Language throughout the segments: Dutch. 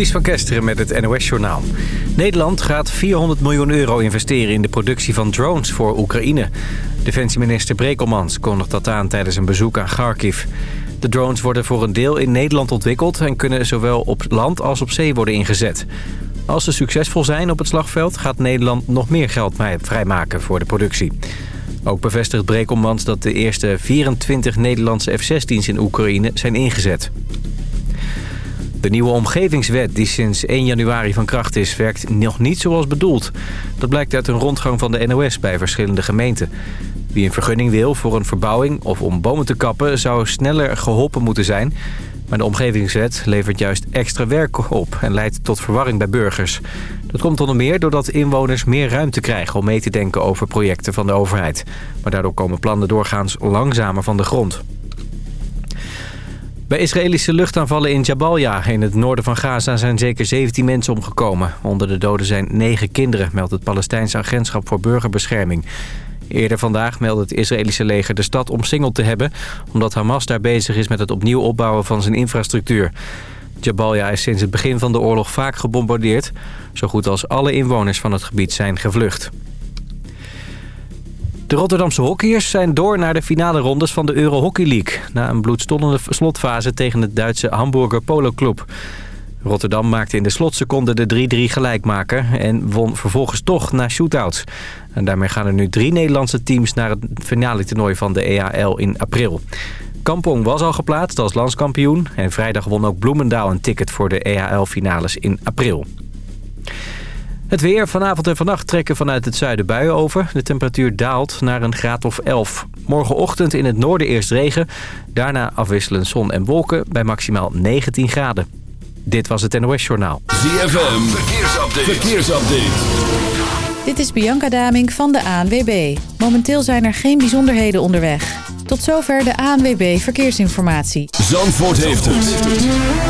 Ties van Kesteren met het NOS-journaal. Nederland gaat 400 miljoen euro investeren in de productie van drones voor Oekraïne. Defensieminister Brekelmans kondigt dat aan tijdens een bezoek aan Kharkiv. De drones worden voor een deel in Nederland ontwikkeld... en kunnen zowel op land als op zee worden ingezet. Als ze succesvol zijn op het slagveld... gaat Nederland nog meer geld vrijmaken voor de productie. Ook bevestigt Brekelmans dat de eerste 24 Nederlandse F-16's in Oekraïne zijn ingezet. De nieuwe omgevingswet die sinds 1 januari van kracht is... werkt nog niet zoals bedoeld. Dat blijkt uit een rondgang van de NOS bij verschillende gemeenten. Wie een vergunning wil voor een verbouwing of om bomen te kappen... zou sneller geholpen moeten zijn. Maar de omgevingswet levert juist extra werk op... en leidt tot verwarring bij burgers. Dat komt onder meer doordat inwoners meer ruimte krijgen... om mee te denken over projecten van de overheid. Maar daardoor komen plannen doorgaans langzamer van de grond. Bij Israëlische luchtaanvallen in Jabalia in het noorden van Gaza zijn zeker 17 mensen omgekomen. Onder de doden zijn 9 kinderen, meldt het Palestijnse agentschap voor burgerbescherming. Eerder vandaag meldde het Israëlische leger de stad omsingeld te hebben... omdat Hamas daar bezig is met het opnieuw opbouwen van zijn infrastructuur. Jabalia is sinds het begin van de oorlog vaak gebombardeerd. Zo goed als alle inwoners van het gebied zijn gevlucht. De Rotterdamse hockeyers zijn door naar de finale rondes van de Euro Hockey League... na een bloedstollende slotfase tegen het Duitse Hamburger Polo Club. Rotterdam maakte in de slotseconde de 3-3 gelijkmaker... en won vervolgens toch na shootouts. En daarmee gaan er nu drie Nederlandse teams naar het finale toernooi van de EAL in april. Kampong was al geplaatst als landskampioen... en vrijdag won ook Bloemendaal een ticket voor de EAL-finales in april. Het weer. Vanavond en vannacht trekken vanuit het zuiden buien over. De temperatuur daalt naar een graad of 11. Morgenochtend in het noorden eerst regen. Daarna afwisselend zon en wolken bij maximaal 19 graden. Dit was het NOS Journaal. ZFM. Verkeersupdate. Verkeersupdate. Dit is Bianca Daming van de ANWB. Momenteel zijn er geen bijzonderheden onderweg. Tot zover de ANWB Verkeersinformatie. Zandvoort heeft het.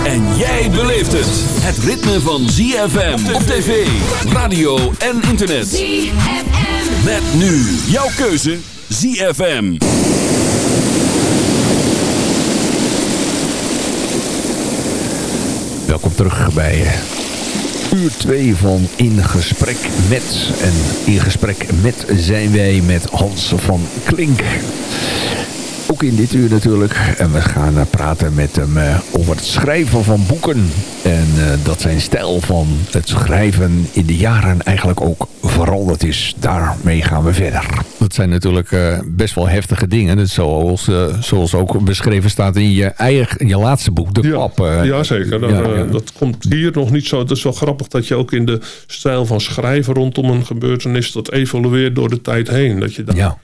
En jij beleeft het. Het ritme van ZFM op tv, radio en internet. ZFM. Met nu jouw keuze ZFM. Welkom terug bij uur 2 van In Gesprek Met. En in gesprek met zijn wij met Hans van Klink. Ook in dit uur natuurlijk. En we gaan uh, praten met hem uh, over het schrijven van boeken. En uh, dat zijn stijl van het schrijven in de jaren eigenlijk ook veranderd is. Daarmee gaan we verder. Dat zijn natuurlijk best wel heftige dingen. Zoals, zoals ook beschreven staat in je, eigen, je laatste boek, De ja, Klap. ja, zeker. Dat, ja, ja. dat komt hier nog niet zo. Het is wel grappig dat je ook in de stijl van schrijven rondom een gebeurtenis... dat evolueert door de tijd heen. Dat je daar...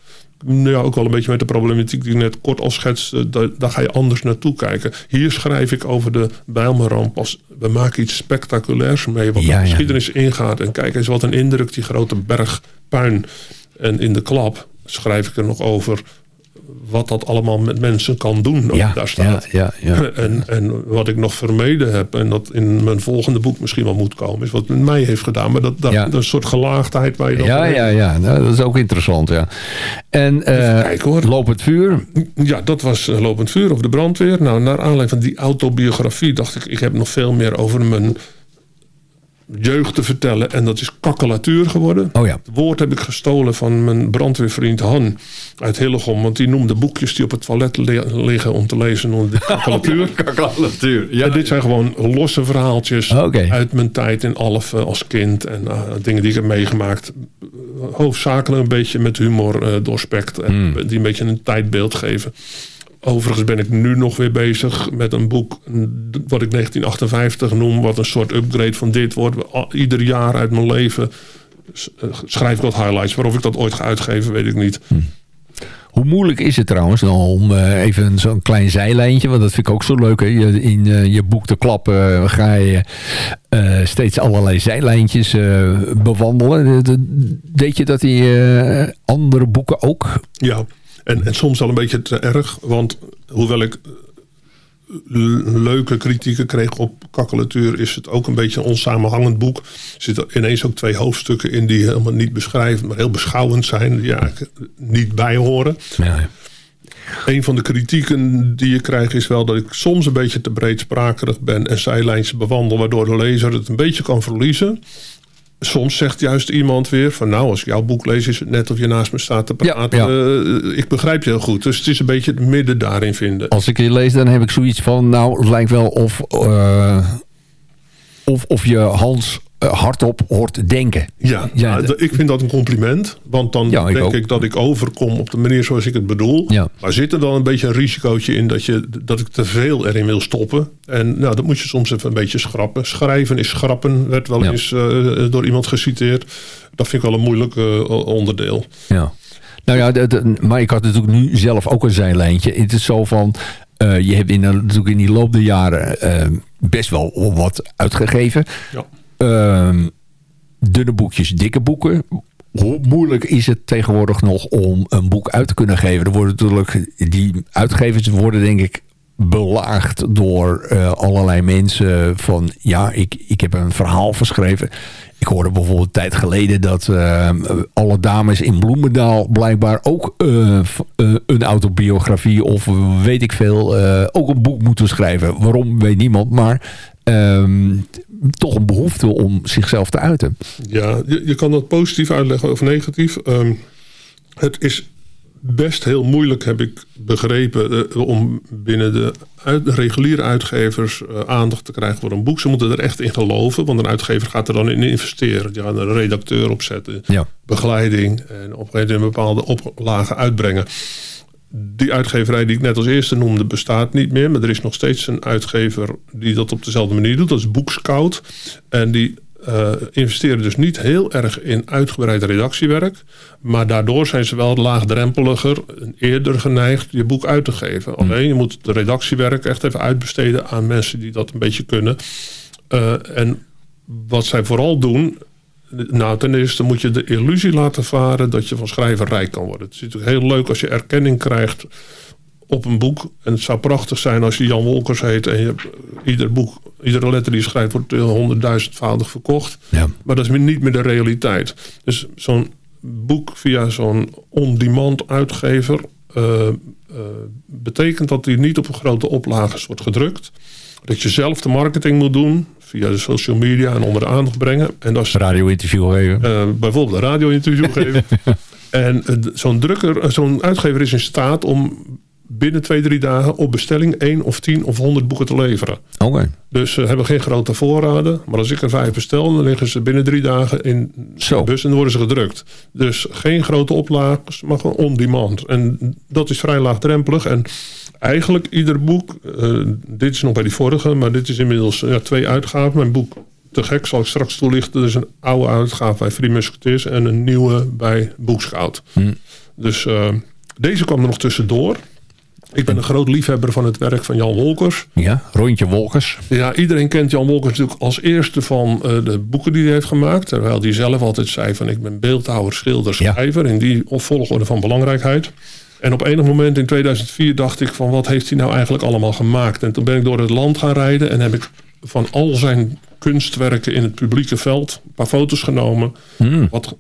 Ja ja, ook wel een beetje met de problematiek die ik net kort al schetste. Daar, daar ga je anders naartoe kijken. Hier schrijf ik over de Bijlmerramp als we maken iets spectaculairs mee. Wat ja, de geschiedenis ja. ingaat. En kijk eens wat een indruk die grote berg puin. En in de klap schrijf ik er nog over wat dat allemaal met mensen kan doen. Ja, daar staat. Ja, ja, en, en wat ik nog vermeden heb... en dat in mijn volgende boek misschien wel moet komen... is wat met mij heeft gedaan. Maar dat, dat, dat een soort gelaagdheid waar je dan... Ja, ja, ja. Nou, dat is ook interessant, ja. En uh, kijken, hoor. Lopend Vuur? Ja, dat was uh, Lopend Vuur of de brandweer. Nou, naar aanleiding van die autobiografie dacht ik... ik heb nog veel meer over mijn jeugd te vertellen. En dat is kakkelatuur geworden. Oh ja. Het woord heb ik gestolen van mijn brandweervriend Han uit Hillegom. Want die noemde boekjes die op het toilet liggen om te lezen onder de kakkelatuur. Oh, ja, kakkelatuur. Ja, en dit zijn gewoon losse verhaaltjes okay. uit mijn tijd in Alphen als kind. En uh, dingen die ik heb meegemaakt. Hoofdzakelijk een beetje met humor uh, doorspekt. En Hmm. die een beetje een tijdbeeld geven. Overigens ben ik nu nog weer bezig met een boek wat ik 1958 noem. Wat een soort upgrade van dit wordt. Ieder jaar uit mijn leven schrijf ik wat highlights. Waarof ik dat ooit ga uitgeven, weet ik niet. Hm. Hoe moeilijk is het trouwens dan om uh, even zo'n klein zijlijntje, want dat vind ik ook zo leuk. Hè? In uh, je boek te klappen ga je steeds allerlei zijlijntjes bewandelen. Deed je dat in andere boeken ook? Ja, en, en soms al een beetje te erg. Want hoewel ik leuke kritieken kreeg op kakkelatuur... is het ook een beetje een onsamenhangend boek. Er zitten ineens ook twee hoofdstukken in die helemaal niet beschrijven... maar heel beschouwend zijn, die eigenlijk niet bij horen. Ja, ja. een van de kritieken die je krijgt is wel dat ik soms een beetje te breedsprakerig ben en zijlijntjes bewandel, waardoor de lezer het een beetje kan verliezen soms zegt juist iemand weer van nou, als ik jouw boek lees, is het net of je naast me staat te praten. Eh, ik begrijp je heel goed. Dus het is een beetje het midden daarin vinden. Als ik je lees, dan heb ik zoiets van, nou, het lijkt wel of, uh, of, of je Hans hardop hoort denken. Ja, ja ik vind dat een compliment. Want dan denk ik dat ik overkom op de manier zoals ik het bedoel. Ja. Maar zit er dan een beetje een risicootje in dat, je, dat ik te veel erin wil stoppen. En nou, dat moet je soms even een beetje schrappen. Schrijven is schrappen, werd wel eens uh, door iemand geciteerd. Dat vind ik wel een moeilijk uh, onderdeel. Ja. Nou ja, maar ik had natuurlijk nu zelf ook een zijlijntje. Het is zo van, uh, je hebt in, natuurlijk in die loop der jaren uh, best wel wat uitgegeven. Ja. Ehm, dunne boekjes, dikke boeken. Hoe moeilijk is het tegenwoordig nog om een boek uit te kunnen geven? Er worden natuurlijk, die uitgevers worden denk ik belaagd door uh, allerlei mensen van ja, ik, ik heb een verhaal geschreven. Ik hoorde bijvoorbeeld een tijd geleden dat uh, alle dames in Bloemendaal blijkbaar ook uh, een autobiografie of weet ik veel, ook een boek moeten schrijven. Waarom weet niemand, maar um, toch een behoefte om zichzelf te uiten. Ja, je, je kan dat positief uitleggen of negatief. Um, het is best heel moeilijk, heb ik begrepen, uh, om binnen de, uit, de, reguliere uitgevers uh, aandacht te krijgen voor een boek. Ze moeten er echt in geloven, want een uitgever gaat er dan in investeren. Die gaat een redacteur opzetten, ja. begeleiding en op een bepaalde oplagen uitbrengen die uitgeverij die ik net als eerste noemde bestaat niet meer. Maar er is nog steeds een uitgever die dat op dezelfde manier doet. Dat is Boekscout. En die uh, investeren dus niet heel erg in uitgebreid redactiewerk. Maar daardoor zijn ze wel laagdrempeliger en eerder geneigd je boek uit te geven. Hmm. Alleen je moet de redactiewerk echt even uitbesteden aan mensen die dat een beetje kunnen. Uh, en wat zij vooral doen, nou, ten eerste moet je de illusie laten varen dat je van schrijver rijk kan worden. Het is natuurlijk heel leuk als je erkenning krijgt op een boek. En het zou prachtig zijn als je Jan Wolkers heet en je, ieder boek, iedere letter die je schrijft wordt honderdduizendvoudig verkocht. Ja. Maar dat is niet meer de realiteit. Dus zo'n boek via zo'n on-demand uitgever uh, uh, betekent dat die niet op een grote oplages wordt gedrukt. Dat je zelf de marketing moet doen via de social media en onder de aandacht brengen. En dat is, radio-interview geven. Uh, bijvoorbeeld een radio-interview geven. En uh, zo'n drukker, uh, zo'n uitgever is in staat om binnen twee, drie dagen op bestelling één of tien of honderd boeken te leveren. Oké. Dus ze hebben geen grote voorraden. Maar als ik er vijf bestel, dan liggen ze binnen drie dagen in Zo. de bus en dan worden ze gedrukt. Dus geen grote oplagen, maar gewoon on-demand. En dat is vrij laagdrempelig. En eigenlijk ieder boek, uh, dit is nog bij die vorige, maar dit is inmiddels ja, twee uitgaven. Mijn boek Te Gek zal ik straks toelichten. Er is een oude uitgave bij Free Musketeers en een nieuwe bij Boekscout. Hm. Dus uh, deze kwam er nog tussendoor. Ik ben een groot liefhebber van het werk van Jan Wolkers. Ja, Rondje Wolkers. Ja, iedereen kent Jan Wolkers natuurlijk als eerste van uh, de boeken die hij heeft gemaakt. Terwijl hij zelf altijd zei van ik ben beeldhouwer, schilder, schrijver. Ja. In die volgorde van belangrijkheid. En op enig moment in 2004 dacht ik van wat heeft hij nou eigenlijk allemaal gemaakt. En toen ben ik door het land gaan rijden en heb ik van al zijn kunstwerken in het publieke veld een paar foto's genomen. Hmm. Wat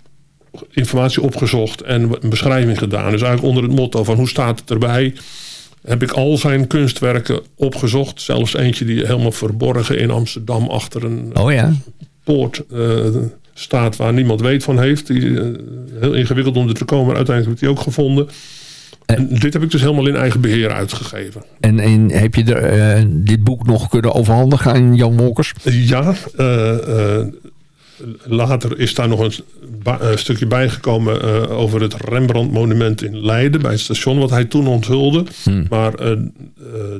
informatie opgezocht en een beschrijving gedaan. Dus eigenlijk onder het motto van hoe staat het erbij heb ik al zijn kunstwerken opgezocht. Zelfs eentje die helemaal verborgen in Amsterdam achter een oh ja. poort uh, staat waar niemand weet van heeft. Die, uh, heel ingewikkeld om er te komen, maar uiteindelijk heb ik die ook gevonden. En, dit heb ik dus helemaal in eigen beheer uitgegeven. En, en heb je er, uh, dit boek nog kunnen overhandigen aan Jan Wolkers? Ja, later is daar nog een, een stukje bijgekomen over het Rembrandt-monument in Leiden bij het station, wat hij toen onthulde. Hmm. Maar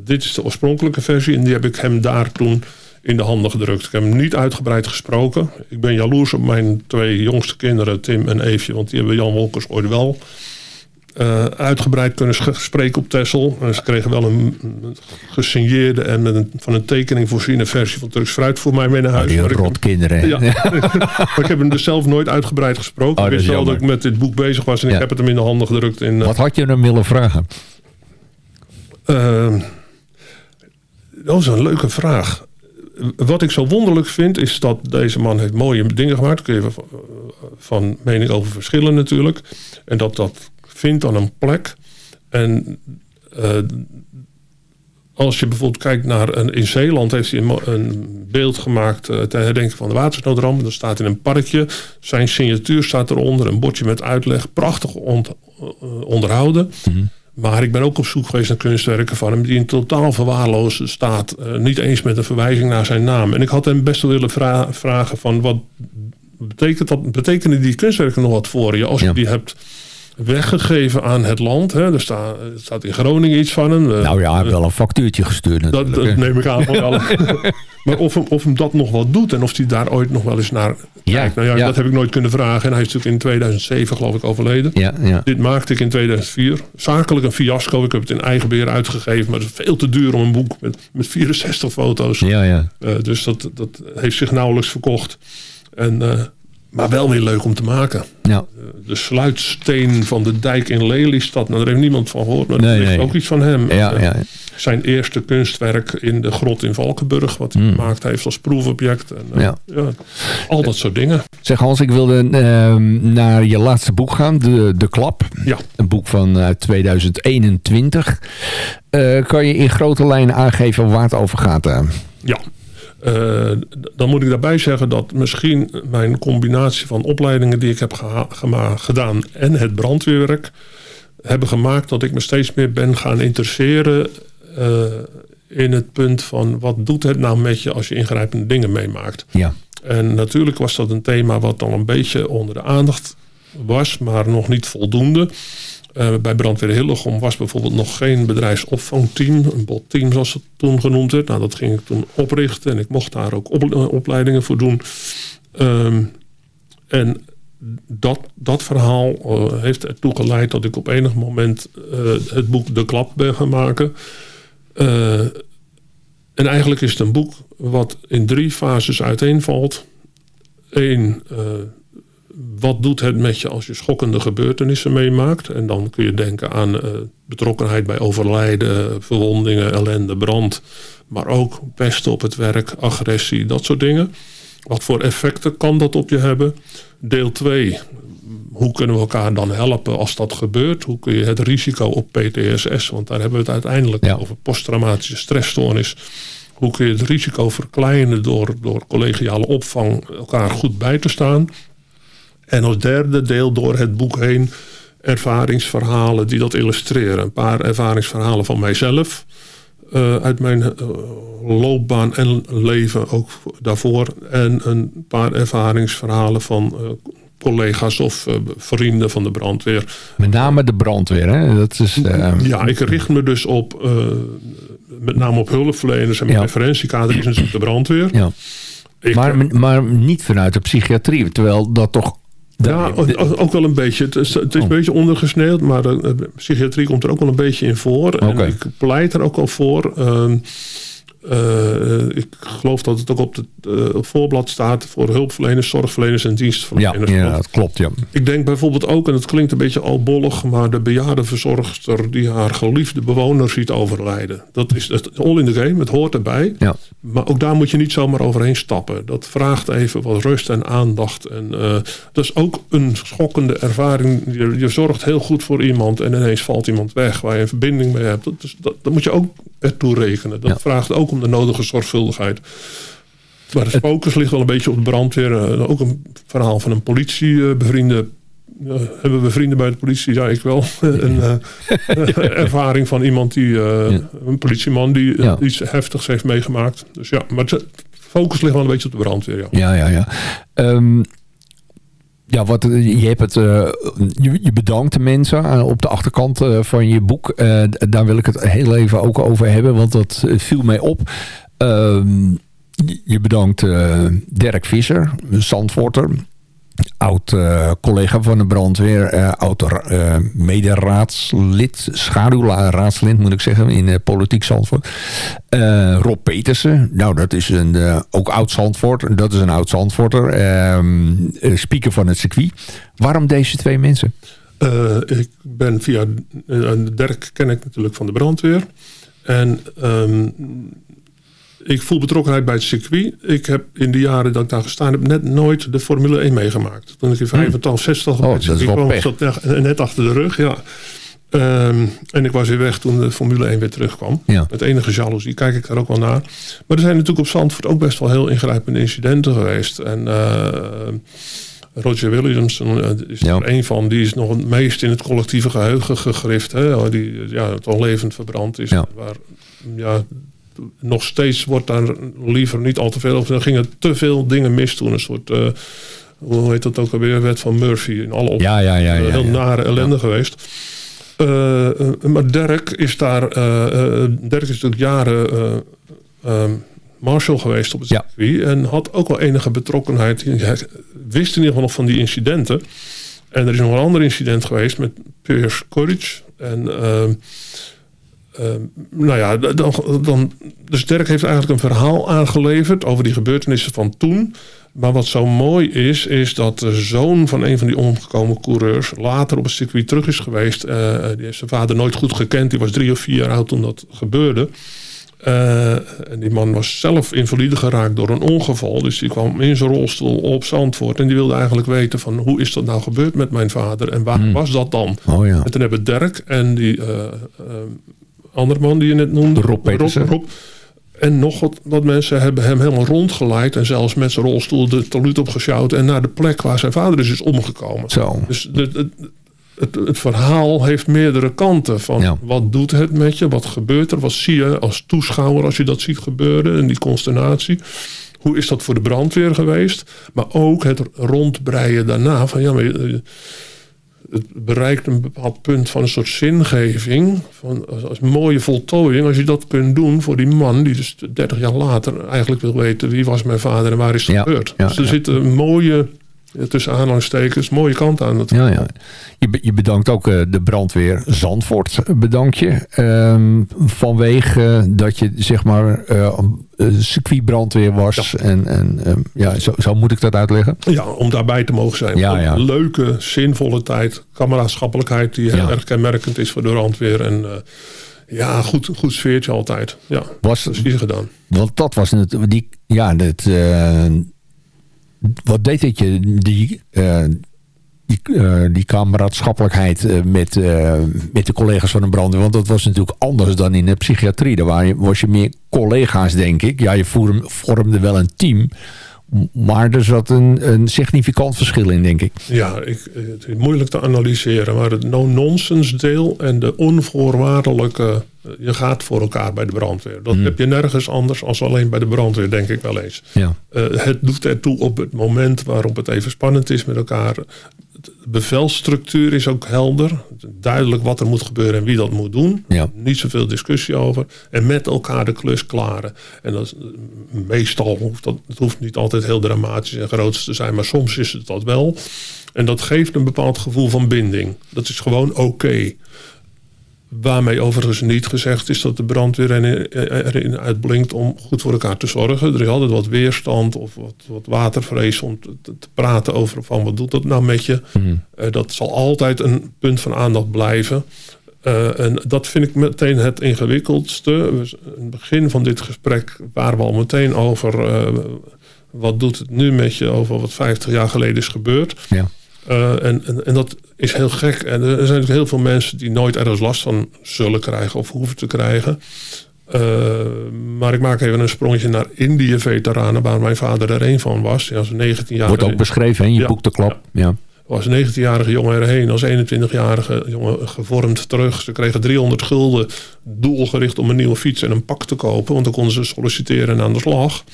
dit is de oorspronkelijke versie en die heb ik hem daar toen in de handen gedrukt. Ik heb hem niet uitgebreid gesproken. Ik ben jaloers op mijn twee jongste kinderen, Tim en Eefje, want die hebben Jan Wolkers ooit wel uh, uitgebreid kunnen spreken op Tessel. Ze kregen wel een, gesigneerde en een, van een tekening voorziene versie van Turks fruit voor mij mee naar huis. Oh, die rotkinderen. Ja, maar ik heb hem dus zelf nooit uitgebreid gesproken. Oh, ik wist wel dat ik met dit boek bezig was en ja. ik heb het hem in de handen gedrukt. In, uh, Wat had je hem willen vragen? Uh, dat is een leuke vraag. Wat ik zo wonderlijk vind is dat deze man heeft mooie dingen gemaakt. Kun je van, van mening over verschillen natuurlijk. En dat dat vindt dan een plek. En als je bijvoorbeeld kijkt naar een, in Zeeland heeft hij een, een beeld gemaakt uh, ter herdenking van de watersnoodramp. Dat staat in een parkje. Zijn signatuur staat eronder, een bordje met uitleg. Prachtig onderhouden. Mhm. Maar ik ben ook op zoek geweest naar kunstwerken van hem die in totaal verwaarloosd staat. Uh, niet eens met een verwijzing naar zijn naam. En ik had hem best wel willen vragen van wat betekent dat, betekenen die kunstwerken nog wat voor je als je die hebt weggegeven aan het land. Hè. Er, staat, er staat in Groningen iets van hem. Nou ja, hij heeft wel een factuurtje gestuurd Dat, dat neem ik aan van wel. maar of hem, of hem dat nog wat doet en of hij daar ooit nog wel eens naar kijkt. Nou ja, dat heb ik nooit kunnen vragen. En hij is natuurlijk in 2007 geloof ik overleden. Ja, ja. Dit maakte ik in 2004. Zakelijk een fiasco. Ik heb het in eigen beheer uitgegeven. Maar het is veel te duur om een boek met, met 64 foto's. Ja, ja. Uh, dus dat, dat heeft zich nauwelijks verkocht. En... Uh, maar wel weer leuk om te maken. Ja. De sluitsteen van de dijk in Lelystad. Nou, daar heeft niemand van gehoord. Maar nee, dat is ook iets van hem. Ja, ja. Zijn eerste kunstwerk in de grot in Valkenburg. Wat hij hmm. gemaakt heeft als proefobject. En, ja. al dat soort dingen. Zeg Hans, ik wilde uh, naar je laatste boek gaan. De, de Klap. Ja. Een boek van uh, 2021. Eh, kan je in grote lijnen aangeven waar het over gaat? Ja. Uh, dan moet ik daarbij zeggen dat misschien mijn combinatie van opleidingen die ik heb gedaan en het brandweerwerk hebben gemaakt dat ik me steeds meer ben gaan interesseren uh, in het punt van wat doet het nou met je als je ingrijpende dingen meemaakt. Ja. En natuurlijk was dat een thema wat dan een beetje onder de aandacht was, maar nog niet voldoende. Uh, bij Brandweer Hillegom was bijvoorbeeld nog geen bedrijfsopvangteam. Een botteam zoals het toen genoemd werd. Nou, dat ging ik toen oprichten. En ik mocht daar ook uh, opleidingen voor doen. Um, en dat, dat verhaal uh, heeft ertoe geleid dat ik op enig moment het boek De Klap ben gaan maken. en eigenlijk is het een boek wat in drie fases uiteenvalt. Eén, wat doet het met je als je schokkende gebeurtenissen meemaakt? En dan kun je denken aan uh, betrokkenheid bij overlijden, verwondingen, ellende, brand. Maar ook pesten op het werk, agressie, dat soort dingen. Wat voor effecten kan dat op je hebben? Deel 2. Hoe kunnen we elkaar dan helpen als dat gebeurt? Hoe kun je het risico op PTSS, want daar hebben we het uiteindelijk ja. over posttraumatische stressstoornis. Hoe kun je het risico verkleinen door, door collegiale opvang elkaar goed bij te staan? En als derde deel door het boek heen ervaringsverhalen die dat illustreren. Een paar ervaringsverhalen van mijzelf. Uh, uit mijn uh, loopbaan en leven ook daarvoor. En een paar ervaringsverhalen van uh, collega's of vrienden van de brandweer. Met name de brandweer, hè? Dat is, ja, ik richt me dus op met name op hulpverleners. En mijn ja. referentiekader is natuurlijk de brandweer. Ja. maar, maar niet vanuit de psychiatrie, terwijl dat toch ja, ook wel een beetje. Het is, het is een oh. beetje ondergesneeuwd, maar de, psychiatrie komt er ook wel een beetje in voor. En ik pleit er ook al voor. Uh, ik geloof dat het ook op het uh, voorblad staat voor hulpverleners, zorgverleners en dienstverleners. Ja, ja, dat klopt. Ja. Ik denk bijvoorbeeld ook, en het klinkt een beetje albollig, maar de bejaardenverzorgster die haar geliefde bewoner ziet overlijden. Dat is het all in the game, het hoort erbij. Ja. Maar ook daar moet je niet zomaar overheen stappen. Dat vraagt even wat rust en aandacht. En uh, dat is ook een schokkende ervaring. Je, je, zorgt heel goed voor iemand en ineens valt iemand weg waar je een verbinding mee hebt. Dat, is, dat, dat moet je ook ertoe rekenen. Dat vraagt ook om de nodige zorgvuldigheid. Maar de focus ligt wel een beetje op de brandweer. Uh, ook een verhaal van een politiebevriende. Uh, hebben we vrienden bij de politie? Ja, ik wel. een uh, ervaring van iemand die, ja. een politieman die ja. iets heftigs heeft meegemaakt. Dus ja, maar de focus ligt wel een beetje op de brandweer. Ja, ja, ja. ja. Um, ja, wat, je, hebt het, uh, je, je, bedankt de mensen uh, op de achterkant van je boek. daar wil ik het heel even ook over hebben, want dat viel mij op. Ehm, je bedankt Dirk Visser, Zandvoorter oud uh, collega van de brandweer, uh, oud uh, mederaadslid, schaduwraadslid moet ik zeggen, in politiek Zandvoort. Rob Petersen, nou dat is een, ook oud Zandvoort, dat is een oud Zandvoorter, ehm, speaker van het circuit. Waarom deze twee mensen? ik ben via, Dirk ken ik natuurlijk van de brandweer. En um, ik voel betrokkenheid bij het circuit. Ik heb in de jaren dat ik daar gestaan heb net nooit de Formule 1 meegemaakt. Toen ik in 85, 60 oh, dat is wel kwam, zat net achter de rug. Ja. Ehm, en ik was weer weg toen de Formule 1 weer terugkwam. Ja. Met enige jaloezie kijk ik daar ook wel naar. Maar er zijn natuurlijk op Zandvoort ook best wel heel ingrijpende incidenten geweest. En Roger Williamson is er een van. Die is nog het meest in het collectieve geheugen gegrift. Hè? Die ja, toch levend verbrand is. Waar, ja, nog steeds wordt daar liever niet al te veel over. Er gingen te veel dingen mis toen. Een soort, uh, hoe heet dat ook alweer, wet van Murphy. In alle op, ja, ja, ja, ja, heel nare ellende geweest. Uh, maar Dirk is daar, uh, Dirk is natuurlijk jaren um, marshal geweest op het circuit. En had ook wel enige betrokkenheid. Hij wist in ieder geval nog van die incidenten. En er is nog een ander incident geweest met Piers Courage. En uh, nou ja, dan, dan, dus Dirk heeft eigenlijk een verhaal aangeleverd over die gebeurtenissen van toen. Maar wat zo mooi is, is dat de zoon van een van die omgekomen coureurs later op het circuit terug is geweest. Uh, die heeft zijn vader nooit goed gekend. Die was drie of vier jaar oud toen dat gebeurde. Uh, en die man was zelf invalide geraakt door een ongeval. Dus die kwam in zijn rolstoel op Zandvoort. En die wilde eigenlijk weten van hoe is dat nou gebeurd met mijn vader? En waar hmm. was dat dan? Oh, ja. En toen hebben Dirk en die uh, uh, andere man die je net noemde. Rob Rob, en nog wat, wat, mensen hebben hem helemaal rondgeleid. En zelfs met zijn rolstoel de taluut opgesjouwd. En naar de plek waar zijn vader dus is omgekomen. Zo. Dus de, de, het, het, verhaal heeft meerdere kanten. Van wat doet het met je? Wat gebeurt er? Wat zie je als toeschouwer als je dat ziet gebeuren? En die consternatie. Hoe is dat voor de brandweer geweest? Maar ook het rondbreien daarna. Van ja, maar het bereikt een bepaald punt van een soort zingeving. Van, als, mooie voltooiing. Als je dat kunt doen voor die man die dus 30 jaar later eigenlijk wil weten wie was mijn vader en waar is het gebeurd. dus er zit een mooie tussen aanhalingstekens, mooie kant aan. Het ja, ja. Je, je bedankt ook uh, de brandweer Zandvoort, bedank je. Um, vanwege uh, dat je zeg maar uh, circuitbrandweer was. Ja. En, en um, ja, zo, zo, moet ik dat uitleggen. Ja, om daarbij te mogen zijn. Ja, ja. Leuke, zinvolle tijd. Kameraadschappelijkheid die heel erg kenmerkend is voor de brandweer. En ja, goed, goed sfeertje altijd. Ja, was, precies gedaan. Want dat was het, die, ja, het wat deed het je, die, uh, die, uh, die kameraadschappelijkheid uh, met, met de collega's van een brandweer? Want dat was natuurlijk anders dan in de psychiatrie. Daar was je meer collega's, denk ik. Ja, je vormde wel een team. Maar er zat een, een significant verschil in, denk ik. Ja, ik, het is moeilijk te analyseren. Maar het no-nonsense deel en de onvoorwaardelijke... Je gaat voor elkaar bij de brandweer. Dat mm. heb je nergens anders als alleen bij de brandweer, denk ik wel eens. Ja. Uh, het doet ertoe op het moment waarop het even spannend is met elkaar. Bevelstructuur is ook helder. Duidelijk wat er moet gebeuren en wie dat moet doen. Ja. Niet zoveel discussie over. En met elkaar de klus klaren. En dat, meestal hoeft dat het hoeft niet altijd heel dramatisch en groot te zijn. Maar soms is het dat wel. En dat geeft een bepaald gevoel van binding. Dat is gewoon oké. Waarmee overigens niet gezegd is dat de brandweer erin uitblinkt om goed voor elkaar te zorgen. Er is altijd wat weerstand of wat, wat watervrees om te, te, praten over van wat doet dat nou met je. Mm. Uh, dat zal altijd een punt van aandacht blijven. Uh, en dat vind ik meteen het ingewikkeldste. In het begin van dit gesprek waren we al meteen over uh, wat doet het nu met je over wat 50 jaar geleden is gebeurd. Ja. Uh, en, en, en, dat is heel gek. En er zijn natuurlijk heel veel mensen die nooit ergens last van zullen krijgen of hoeven te krijgen. Uh, maar ik maak even een sprongetje naar Indië-veteranen, waar mijn vader er een van was. Hij was 19 jaar. Wordt ook beschreven in je ja, boek De Klap. Ja. ja. was een 19-jarige jongen erheen, als 21-jarige jongen gevormd terug. Ze kregen 300 gulden doelgericht om een nieuwe fiets en een pak te kopen. Want dan konden ze solliciteren aan de slag.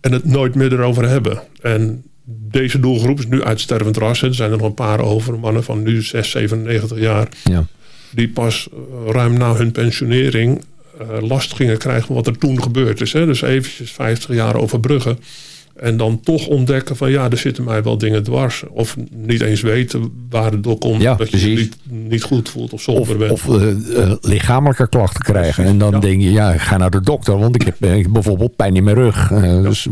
En het nooit meer erover hebben. En deze doelgroep is nu uitstervend ras. Er zijn er nog een paar over, mannen van nu 6, 97 jaar. Ja. Die pas eh, ruim na hun pensionering uh, last gingen krijgen van wat er toen gebeurd is. Hè. Dus eventjes 50 jaar overbruggen. En dan toch ontdekken van ja, er zitten mij wel dingen dwars. Of niet eens weten waar het door komt. Ja, dat je je niet, niet, goed voelt of somber bent. Of uh, uh, lichamelijke klachten krijgen. En dan ja. denk je, ja, ga naar de dokter. Want ik heb, heb bijvoorbeeld pijn in mijn rug. Uh, ja. dus,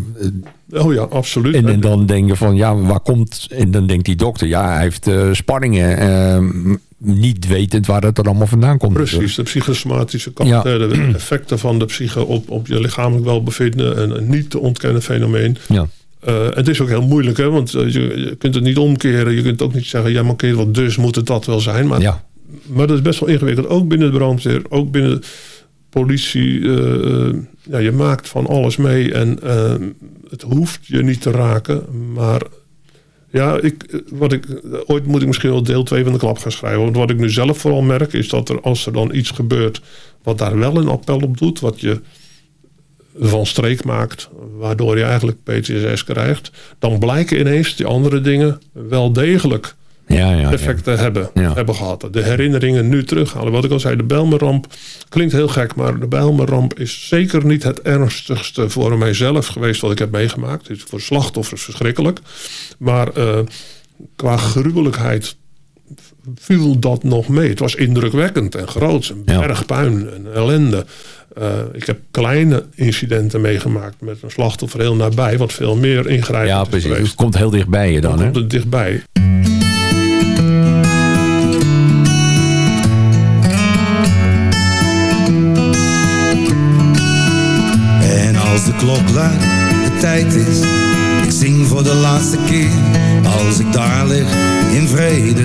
oh ja, absoluut. En, en, dan denk je van, ja, waar komt... En dan denkt die dokter, ja, hij heeft spanningen. Niet wetend waar het er allemaal vandaan komt. Precies, de psychosomatische kant. Ja. De effecten van de psyche op, op je lichamelijk welbevinden. Een, een niet te ontkennen fenomeen. Ja. Uh, het is ook heel moeilijk, hè, want je, je, kunt het niet omkeren. Je kunt ook niet zeggen, ja, maar oké, wat dus moet het dat wel zijn. Maar ja. maar dat is best wel ingewikkeld. Ook binnen de brandweer, ook binnen politie. Uh, ja, je maakt van alles mee en het hoeft je niet te raken. Maar ja, ik, wat ik, ooit moet ik misschien wel deel 2 van de klap gaan schrijven. Want wat ik nu zelf vooral merk is dat er als er dan iets gebeurt... wat daar wel een appel op doet, wat je van streek maakt... waardoor je eigenlijk PTSS krijgt... dan blijken ineens die andere dingen wel degelijk ja, ja, effecten Hebben, hebben gehad. De herinneringen nu terughalen. Wat ik al zei, de Bijlmerramp klinkt heel gek... maar de Bijlmerramp is zeker niet het ernstigste voor mijzelf geweest... wat ik heb meegemaakt. Het is voor slachtoffers verschrikkelijk. Maar uh, qua gruwelijkheid viel dat nog mee. Het was indrukwekkend en groot. Een berg puin en ellende. Uh, ik heb kleine incidenten meegemaakt met een slachtoffer heel nabij, wat veel meer ingrijpend ja, precies. Het komt heel dichtbij je dan, dan hè? komt het dichtbij. Klok de tijd is, ik zing voor de laatste keer. Als ik daar lig, in vrede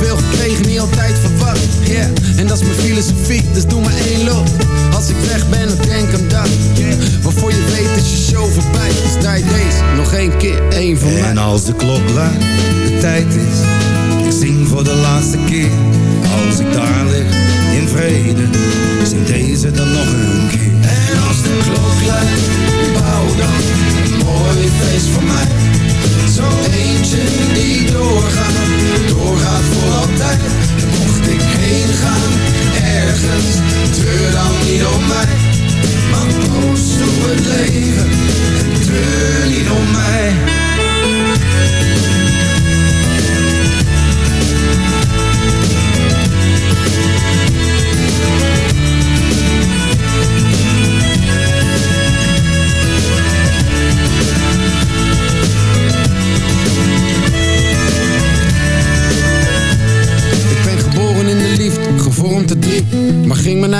veel gekregen, niet altijd verwacht. Yeah, en dat is mijn filosofie, dus doe maar één loop. Als ik weg ben, dan denk aan dat. Yeah. Waarvoor je weet is je show voorbij Dus draai deze nog één keer, één van mij. En als de klok luidt, de tijd is. Ik zing voor de laatste keer. Als ik daar lig, in vrede Zing deze dan nog een keer. En als de klok luidt, bouw dan Een mooi feest voor mij die doorgaat doorgaat voor altijd. Mocht ik heen gaan, ergens, treur dan niet om mij. Maar poos door het leven, en treur niet om mij.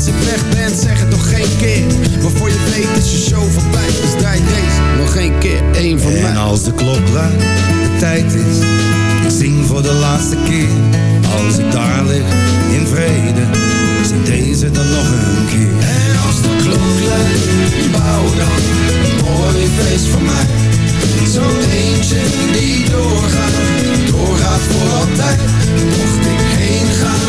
als ik weg ben, zeg het nog geen keer. Maar voor je weet is je show voorbij. Dus draai deze nog geen keer, één van en mij. En als de klok luidt, de tijd is. Ik zing voor de laatste keer. Als ik daar lig, in vrede. Zing deze dan nog een keer. En als de klok luidt, bouw dan een mooi feest voor mij. Zo eentje die doorgaat, doorgaat voor altijd. Mocht ik heen gaan,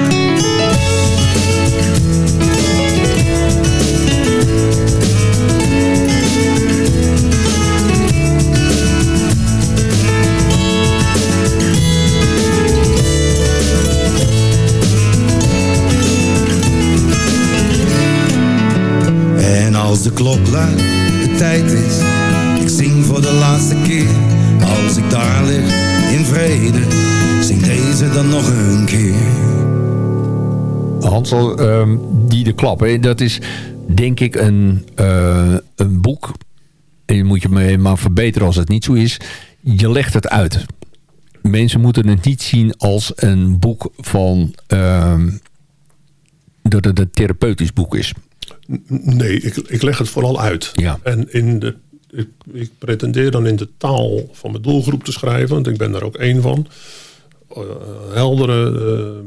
Als de klok luidt, de tijd is. Ik zing voor de laatste keer. Als ik daar lig, in vrede. Zing deze dan nog een keer. Hansel, um, die de klap, dat is denk ik een, uh, een boek. En je moet je me maar verbeteren als het niet zo is. Je legt het uit. Mensen moeten het niet zien als een boek van... Uh, dat het een therapeutisch boek is. Nee, ik, ik leg het vooral uit. Ja. En in de, ik, ik, pretendeer dan in de taal van mijn doelgroep te schrijven, want ik ben daar ook één van. heldere,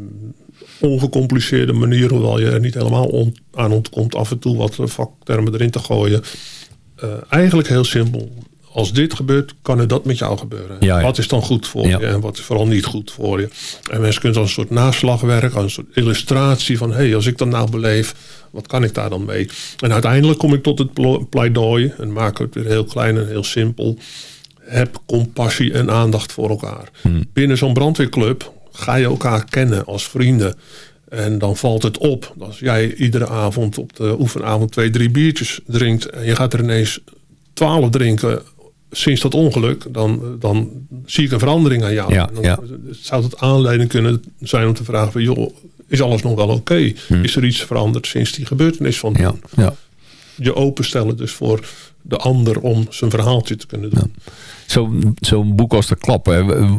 ongecompliceerde manier, hoewel je er niet helemaal aan ontkomt af en toe wat vaktermen erin te gooien. eigenlijk heel simpel als dit gebeurt, kan er dat met jou gebeuren. Wat is dan goed voor je en wat is vooral niet goed voor je? En mensen kunnen dan een soort naslagwerk, een soort illustratie van... hé, hey, als ik dat nou beleef, wat kan ik daar dan mee? En uiteindelijk kom ik tot het pleidooi en maak het weer heel klein en heel simpel. Heb compassie en aandacht voor elkaar. Hmm. Binnen zo'n brandweerclub ga je elkaar kennen als vrienden. En dan valt het op als jij iedere avond op de oefenavond twee, drie biertjes drinkt... en je gaat er ineens twaalf drinken sinds dat ongeluk, dan, dan zie ik een verandering aan jou. Ja, dan zou het aanleiding kunnen zijn om te vragen van, joh, is alles nog wel oké? Hm. Is er iets veranderd sinds die gebeurtenis van ja, ja. Je openstellen dus voor de ander om zijn verhaaltje te kunnen doen. Zo'n zo boek als de klap,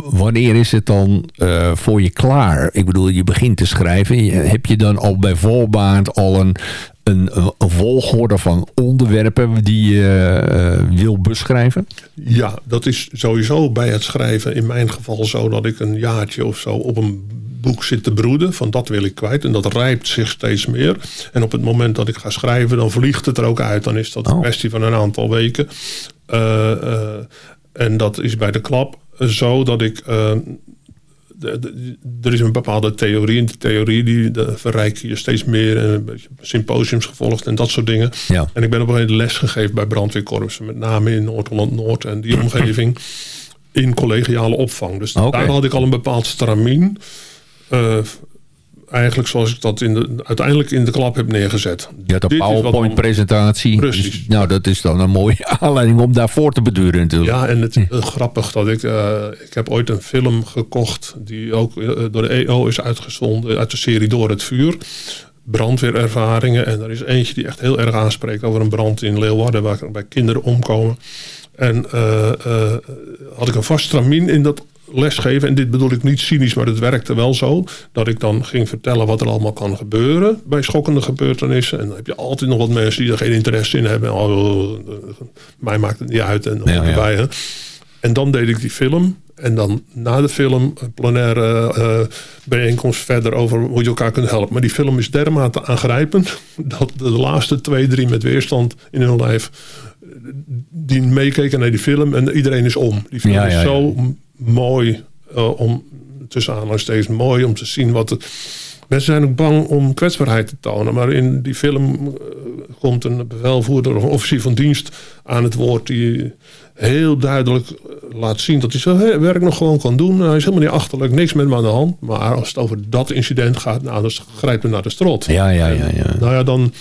wanneer is het dan uh, voor je klaar? Ik bedoel, je begint te schrijven. Heb je dan al bij voorbaat al een, een, een, volgorde van onderwerpen die je uh, wil beschrijven? Ja, dat is sowieso bij het schrijven in mijn geval zo dat ik een jaartje of zo op een boek zit te broeden. Van dat wil ik kwijt. En dat rijpt zich steeds meer. En op het moment dat ik ga schrijven, dan vliegt het er ook uit. Dan is dat een oh. kwestie van een aantal weken. Uh, uh, en dat is bij de klap zo dat ik er is een bepaalde theorie. En die theorie die je steeds meer. En een beetje symposiums gevolgd en dat soort dingen. Ja. En ik ben op een gegeven les gegeven bij brandweerkorpsen. Met name in Noord-Holland-Noord en die omgeving. in collegiale opvang. Dus daar had ik al een bepaald stramien. Uh, eigenlijk zoals ik dat in de, uiteindelijk in de klap heb neergezet. Ja, de PowerPoint-presentatie. Precies. Nou, dat is dan een mooie aanleiding om daarvoor te beduren natuurlijk. Ja, en het is grappig dat ik... Uh, ik heb ooit een film gekocht... die ook uh, door de EO is uitgezonden... uit de serie Door het Vuur. Brandweerervaringen. En er is eentje die echt heel erg aanspreekt... over een brand in Leeuwarden... waar bij kinderen omkomen. En uh, had ik een vast stramien in dat lesgeven, en dit bedoel ik niet cynisch, maar het werkte wel zo, dat ik dan ging vertellen wat er allemaal kan gebeuren bij schokkende gebeurtenissen. En dan heb je altijd nog wat mensen die er geen interesse in hebben. Oh, mij maakt het niet uit en ja, erbij. En dan deed ik die film. En dan na de film een plenaire uh, bijeenkomst verder over hoe je elkaar kunt helpen. Maar die film is dermate aangrijpend dat de laatste twee, drie met weerstand in hun lijf die meekeken naar die film en iedereen is om. Die film is zo mooi uh, om, tussen aanhalingstekens, mooi om te zien wat het... Mensen zijn ook bang om kwetsbaarheid te tonen. Maar in die film uh, komt een bevelvoerder of een officier van dienst aan het woord... die heel duidelijk uh, laat zien dat hij zijn werk nog gewoon kan doen. Hij is helemaal niet achterlijk, niks met hem aan de hand. Maar als het over dat incident gaat, nou, dan grijpt men naar de strot. Ja, ja, ja. ja. nou ja, dan,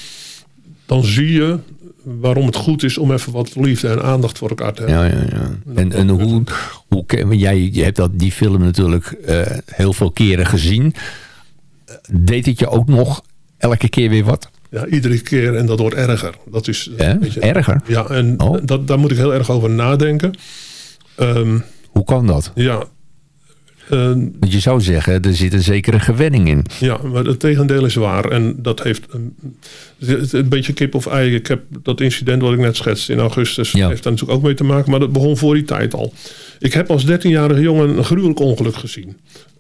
dan zie je waarom het goed is om even wat liefde en aandacht voor elkaar te hebben. Ja, ja, ja. En, en hoe, hoe, jij je hebt dat, die film natuurlijk uh, heel veel keren gezien. Deed het je ook nog elke keer weer wat? Ja, iedere keer en dat wordt erger. Dat is ja, beetje, erger? Ja, en oh. dat, daar moet ik heel erg over nadenken. Um, hoe kan dat? Ja, Want je zou zeggen, er zit een zekere gewenning in. Ja, maar het tegendeel is waar. En dat heeft een, een beetje kip of ei. Ik heb dat incident wat ik net schetste in augustus. Ja. heeft daar natuurlijk ook mee te maken. Maar dat begon voor die tijd al. Ik heb als 13-jarige jongen een gruwelijk ongeluk gezien.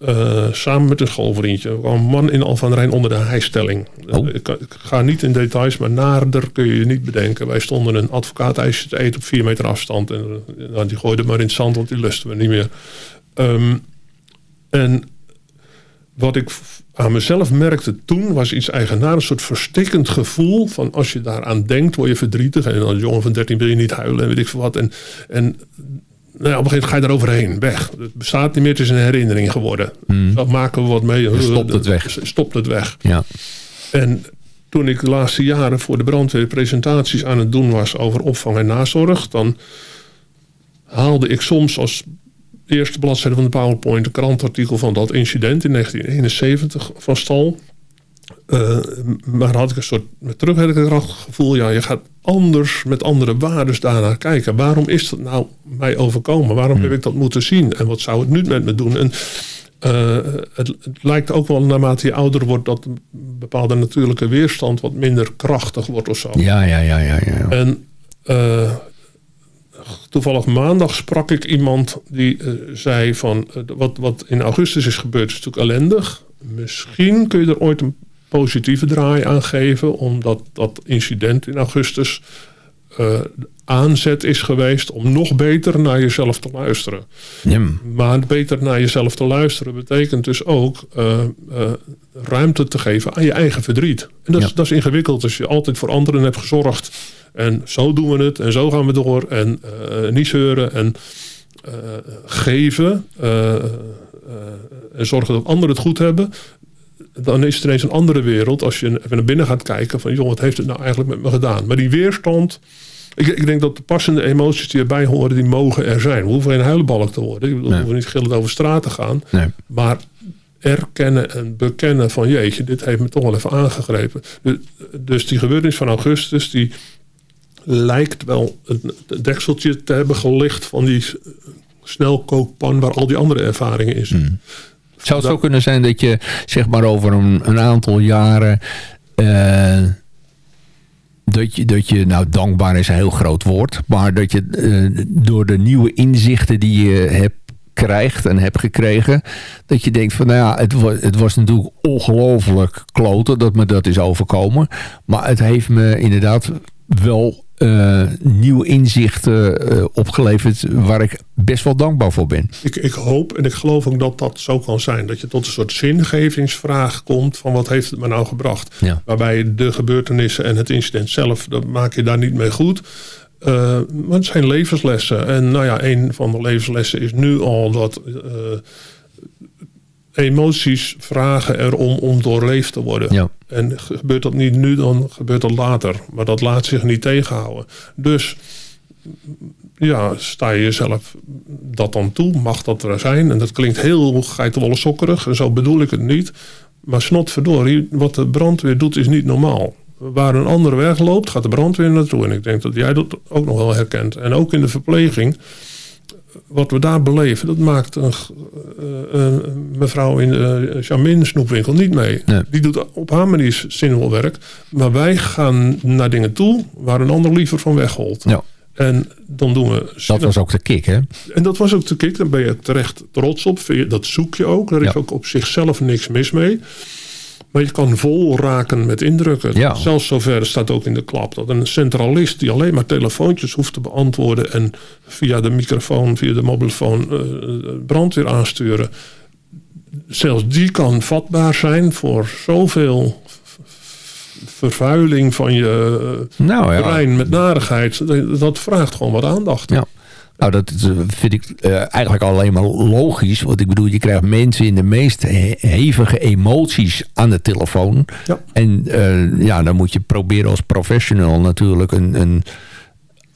Uh, samen met een schoolvriendje. een man in Al van Rijn onder de hijstelling. Oh. Ik, ik, ga niet in details, maar nader kun je je niet bedenken. Wij stonden een advocaatijsje te eten op vier meter afstand. En uh, die gooide maar in het zand, want die lusten we niet meer. Um, en wat ik aan mezelf merkte toen was iets eigenaars, een soort verstikkend gevoel van als je daaraan denkt, word je verdrietig. En als jongen van 13 wil je niet huilen en weet ik veel wat. En, en nou ja, op een gegeven moment ga je daar overheen, weg. Het bestaat niet meer, het is een herinnering geworden. Mm. Dat maken we wat mee. Stopt het weg. Stopt het weg. Ja. En toen ik de laatste jaren voor de brandweer presentaties aan het doen was over opvang en nazorg, dan haalde ik soms als eerste bladzijde van de PowerPoint een krantartikel van dat incident in 1971 van stal. Uh, maar had ik een soort met terugwerkende kracht gevoel, ja, je gaat anders met andere waarden daarnaar kijken. Waarom is dat nou mij overkomen? Waarom heb hmm. ik dat moeten zien? En wat zou het nu met me doen? En uh, het, het, lijkt ook wel naarmate je ouder wordt dat een bepaalde natuurlijke weerstand wat minder krachtig wordt of zo. Ja, ja, ja, ja. ja. En uh, toevallig maandag sprak ik iemand die zei van wat, wat in augustus is gebeurd is natuurlijk ellendig. Misschien kun je er ooit een positieve draai aan geven, omdat dat incident in augustus aanzet is geweest om nog beter naar jezelf te luisteren. Maar beter naar jezelf te luisteren betekent dus ook uh, uh, ruimte te geven aan je eigen verdriet. En dat, is, dat is ingewikkeld als je altijd voor anderen hebt gezorgd. En zo doen we het en zo gaan we door. En niet zeuren en geven. en zorgen dat anderen het goed hebben dan is het ineens een andere wereld als je even naar binnen gaat kijken van joh, wat heeft het nou eigenlijk met me gedaan? Maar die weerstand, ik, ik, denk dat de passende emoties die erbij horen, die mogen er zijn. We hoeven geen huilenbalk te worden. We hoeven niet gillend over straat te gaan. Nee. Maar erkennen en bekennen van jeetje, dit heeft me toch wel even aangegrepen. Dus die gebeurtenis van augustus, die lijkt wel een dekseltje te hebben gelicht van die snelkookpan waar al die andere ervaringen in zitten. Hmm. Zou zo kunnen zijn dat je zeg maar over een, een aantal jaren... Uh, dat je, dat je, nou dankbaar is een heel groot woord, maar dat je uh, door de nieuwe inzichten die je hebt krijgt en hebt gekregen, dat je denkt van nou ja, het was, het was natuurlijk ongelooflijk kloten dat me dat is overkomen, maar het heeft me inderdaad wel uh, nieuw inzicht uh, opgeleverd waar ik best wel dankbaar voor ben. Ik, ik, hoop en ik geloof ook dat dat zo kan zijn. Dat je tot een soort zingevingsvraag komt van wat heeft het me nou gebracht. Waarbij de gebeurtenissen en het incident zelf, dat maak je daar niet mee goed. Uh, maar het zijn levenslessen. En nou ja, een van de levenslessen is nu al dat emoties vragen erom om doorleefd te worden. Ja. En gebeurt dat niet nu, dan gebeurt dat later. Maar dat laat zich niet tegenhouden. Dus ja, sta je jezelf dat dan toe? Mag dat er zijn? En dat klinkt heel geitenwolle sokkerig. En zo bedoel ik het niet. Maar snotverdorie, wat de brandweer doet is niet normaal. Waar een andere weg loopt, gaat de brandweer naartoe. En ik denk dat jij dat ook nog wel herkent. En ook in de verpleging wat we daar beleven, dat maakt een, uh, mevrouw in de Jamin snoepwinkel niet mee. Die doet op haar manier zinvol werk. Maar wij gaan naar dingen toe waar een ander liever van wegholt. Ja. En dan doen we... Dat was ook de kick, hè? En dat was ook de kick. Daar ben je terecht trots op. Dat zoek je ook. Daar is ook op zichzelf niks mis mee. Maar je kan vol raken met indrukken. Ja. Zelfs zover staat ook in de klap dat een centralist die alleen maar telefoontjes hoeft te beantwoorden en via de microfoon, via de mobielefoon uh, brandweer aansturen. Zelfs die kan vatbaar zijn voor zoveel vervuiling van je nou, ja. brein met narigheid. Dat vraagt gewoon wat aandacht. Ja. Nou, dat vind ik uh, eigenlijk alleen maar logisch. Want ik bedoel, je krijgt mensen in de meest hevige emoties aan de telefoon. Ja. En uh, ja, dan moet je proberen als professional natuurlijk een, een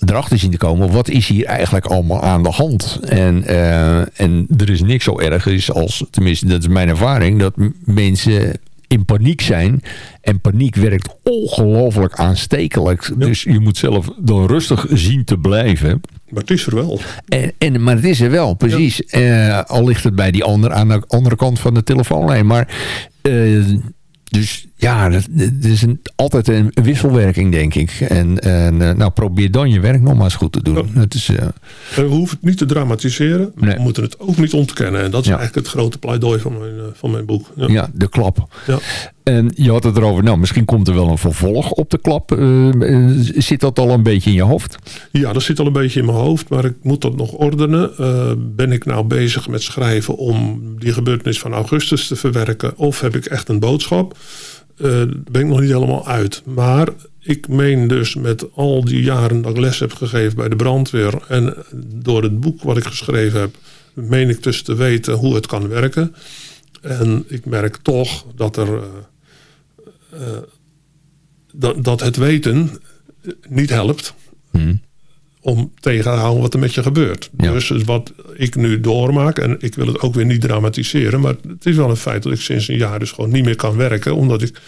erachter zien te komen. Wat is hier eigenlijk allemaal aan de hand? En, uh, en er is niks zo erg is als, tenminste dat is mijn ervaring, dat mensen in paniek zijn. En paniek werkt ongelooflijk aanstekelijk. Dus je moet zelf dan rustig zien te blijven. Maar het is er wel. En, en, maar het is er wel, precies. Uh, al ligt het bij die ander aan de andere kant van de telefoonlijn. Maar uh, dus ja, het is een, altijd een wisselwerking, denk ik. En, en eh, nou, probeer dan je werk nog maar eens goed te doen. Het is, uh... We hoeven het niet te dramatiseren. We moeten het ook niet ontkennen. En dat is eigenlijk het grote pleidooi van mijn, van mijn boek. Ja. ja, de klap. En je had het erover, nou, misschien komt er wel een vervolg op de klap. zit dat al een beetje in je hoofd? Ja, dat zit al een beetje in mijn hoofd. Maar ik moet dat nog ordenen. ben ik nou bezig met schrijven om die gebeurtenis van augustus te verwerken? Of heb ik echt een boodschap? ben ik nog niet helemaal uit. Maar ik meen dus met al die jaren dat ik les heb gegeven bij de brandweer... en door het boek wat ik geschreven heb... meen ik dus te weten hoe het kan werken. En ik merk toch dat er... Uh, dat, dat het weten niet helpt. Hmm om tegen te houden wat er met je gebeurt. Dus wat ik nu doormaak, en ik wil het ook weer niet dramatiseren, maar het is wel een feit dat ik sinds een jaar dus gewoon niet meer kan werken, omdat ik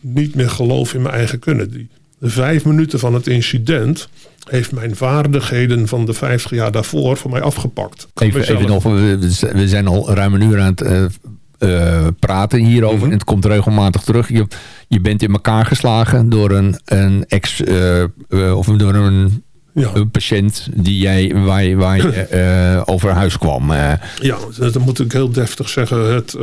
niet meer geloof in mijn eigen kunnen. Die, de vijf minuten van het incident heeft mijn vaardigheden van de vijftig jaar daarvoor voor mij afgepakt. Even, even nog, we zijn al ruim een uur aan het uh, uh, praten hierover. Mhm. En het komt regelmatig terug. Je, je bent in elkaar geslagen door een, een ex, uh, of door een ja. een patiënt die jij, waar je, waar je over huis kwam. Ja, dat moet ik heel deftig zeggen. Het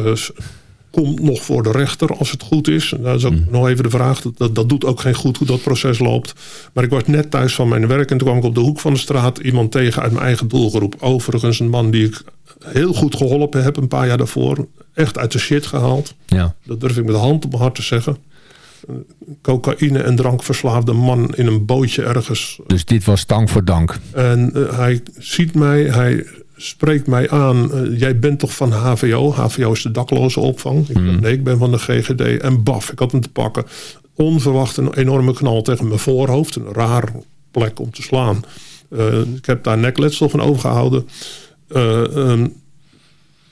komt nog voor de rechter als het goed is. Dat is ook mm. nog even de vraag. Dat, dat doet ook geen goed hoe dat proces loopt. Maar ik was net thuis van mijn werk en toen kwam ik op de hoek van de straat iemand tegen uit mijn eigen doelgroep. Overigens een man die ik heel goed geholpen heb een paar jaar daarvoor. Echt uit de shit gehaald. Ja. Dat durf ik met de hand op mijn hart te zeggen. Cocaïne en drankverslaafde man in een bootje ergens. Dus dit was dank voor dank. En uh, hij ziet mij, hij spreekt mij aan. Uh, jij bent toch van HVO? HVO is de dakloze opvang. Ik, mm. Nee, ik ben van de GGD. En baf, ik had hem te pakken. Onverwacht een enorme knal tegen mijn voorhoofd. Een raar plek om te slaan. Uh, ik heb daar nekletsel van overgehouden. Uh,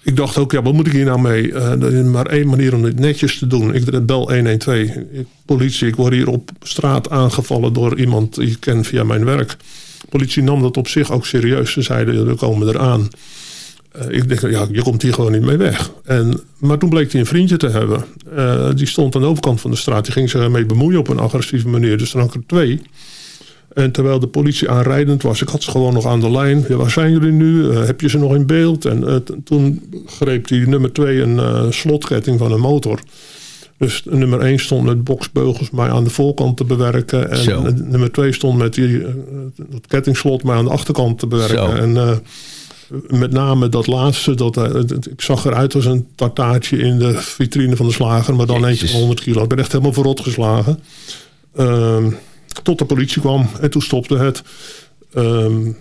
ik dacht ook, ja, wat moet ik hier nou mee? Er is maar één manier om dit netjes te doen. Ik bel 112. Ik, politie, ik word hier op straat aangevallen door iemand die ik ken via mijn werk politie nam dat op zich ook serieus. Ze zeiden, we komen eraan. Uh, ik dacht, ja, je komt hier gewoon niet mee weg. En, maar toen bleek hij een vriendje te hebben. Uh, die stond aan de overkant van de straat. Die ging zich ermee bemoeien op een agressieve manier. Dus had ik er twee. En terwijl de politie aanrijdend was, ik had ze gewoon nog aan de lijn. Ja, waar zijn jullie nu? Uh, heb je ze nog in beeld? En toen greep die nummer twee een slotketting van een motor. Dus nummer 1 stond met boksbeugels mij aan de voorkant te bewerken. En nummer 2 stond met die, uh, dat kettingslot mij aan de achterkant te bewerken. En uh, met name dat laatste, dat, uh, ik zag eruit als een tartaartje in de vitrine van de slager. Maar dan Jezus. eentje van 100 kilo. Ik ben echt helemaal verrot geslagen. Ehm, tot de politie kwam en toen stopte het. Ehm,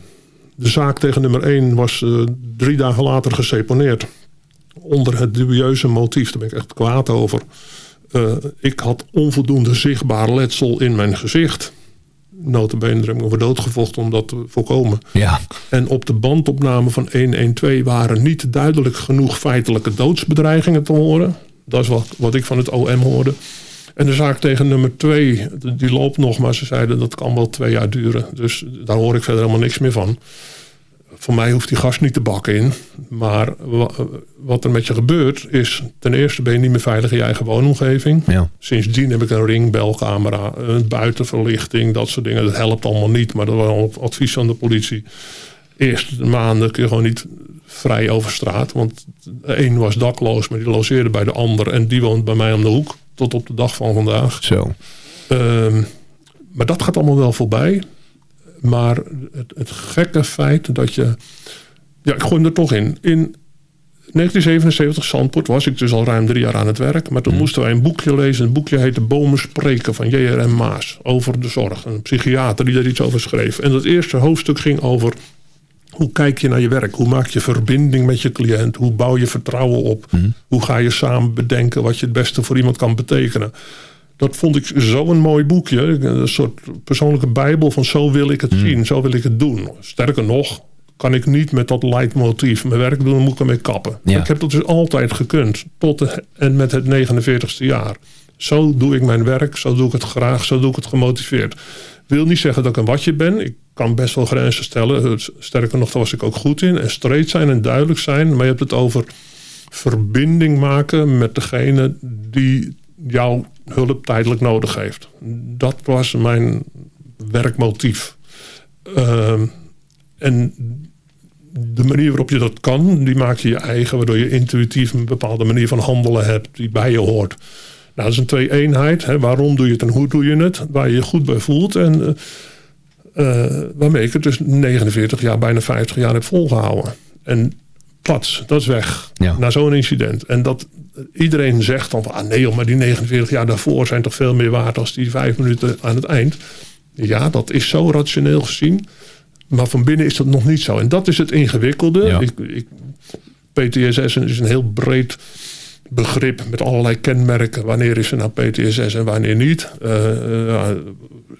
de zaak tegen nummer 1 was drie dagen later geseponeerd. Onder het dubieuze motief. Daar ben ik echt kwaad over. Uh, ik had onvoldoende zichtbaar letsel in mijn gezicht. Notabene ik over doodgevochten om dat te voorkomen. Ja. En op de bandopname van 112 waren niet duidelijk genoeg feitelijke doodsbedreigingen te horen. Dat is wat, wat ik van het OM hoorde. En de zaak tegen nummer 2, die loopt nog, maar ze zeiden dat kan wel twee jaar duren. Dus daar hoor ik verder helemaal niks meer van voor mij hoeft die gas niet te bakken in. Maar wat er met je gebeurt is... ten eerste ben je niet meer veilig in je eigen woonomgeving. Ja. Sindsdien heb ik een ringbelcamera, een buitenverlichting, dat soort dingen. Dat helpt allemaal niet, maar dat was op advies van de politie. Eerste maanden kun je gewoon niet vrij over straat. Want de een was dakloos, maar die logeerde bij de ander. En die woont bij mij om de hoek, tot op de dag van vandaag. Zo. Um, maar dat gaat allemaal wel voorbij. Maar het, het, gekke feit dat je... Ja, ik gooi hem er toch in. In 1977, Zandpoort, was ik dus al ruim drie jaar aan het werk. Maar toen mm. moesten wij een boekje lezen. Een boekje heette Bomen spreken van J.R.M. Maas. Over de zorg. Een psychiater die daar iets over schreef. En dat eerste hoofdstuk ging over... Hoe kijk je naar je werk? Hoe maak je verbinding met je cliënt? Hoe bouw je vertrouwen op? Mm. Hoe ga je samen bedenken wat je het beste voor iemand kan betekenen? Dat vond ik zo'n mooi boekje. Een soort persoonlijke bijbel van zo wil ik het hmm. zien, zo wil ik het doen. Sterker nog, kan ik niet met dat leidmotief mijn werk doen, moet ik ermee kappen. Ik heb dat dus altijd gekund, tot en met het 49ste jaar. Zo doe ik mijn werk, zo doe ik het graag, zo doe ik het gemotiveerd. Wil niet zeggen dat ik een watje ben. Ik kan best wel grenzen stellen. Sterker nog, daar was ik ook goed in. En streed zijn en duidelijk zijn. Maar je hebt het over verbinding maken met degene die jouw hulp tijdelijk nodig heeft. Dat was mijn werkmotief. Uh, en de manier waarop je dat kan, die maak je je eigen, waardoor je intuïtief een bepaalde manier van handelen hebt die bij je hoort. Nou, dat is een twee-eenheid. Hè. Waarom doe je het en hoe doe je het? Waar je je goed bij voelt. En uh, waarmee ik het dus 49 jaar, bijna 50 jaar heb volgehouden. En plat, dat is weg. Ja. Na zo'n incident. En dat iedereen zegt dan van, ah nee, maar die 49 jaar daarvoor zijn toch veel meer waard als die vijf minuten aan het eind. Ja, dat is zo rationeel gezien. Maar van binnen is dat nog niet zo. En dat is het ingewikkelde. Ja. Ik, ik, PTSS is een heel breed begrip met allerlei kenmerken. Wanneer is er nou PTSS en wanneer niet? Uh, uh,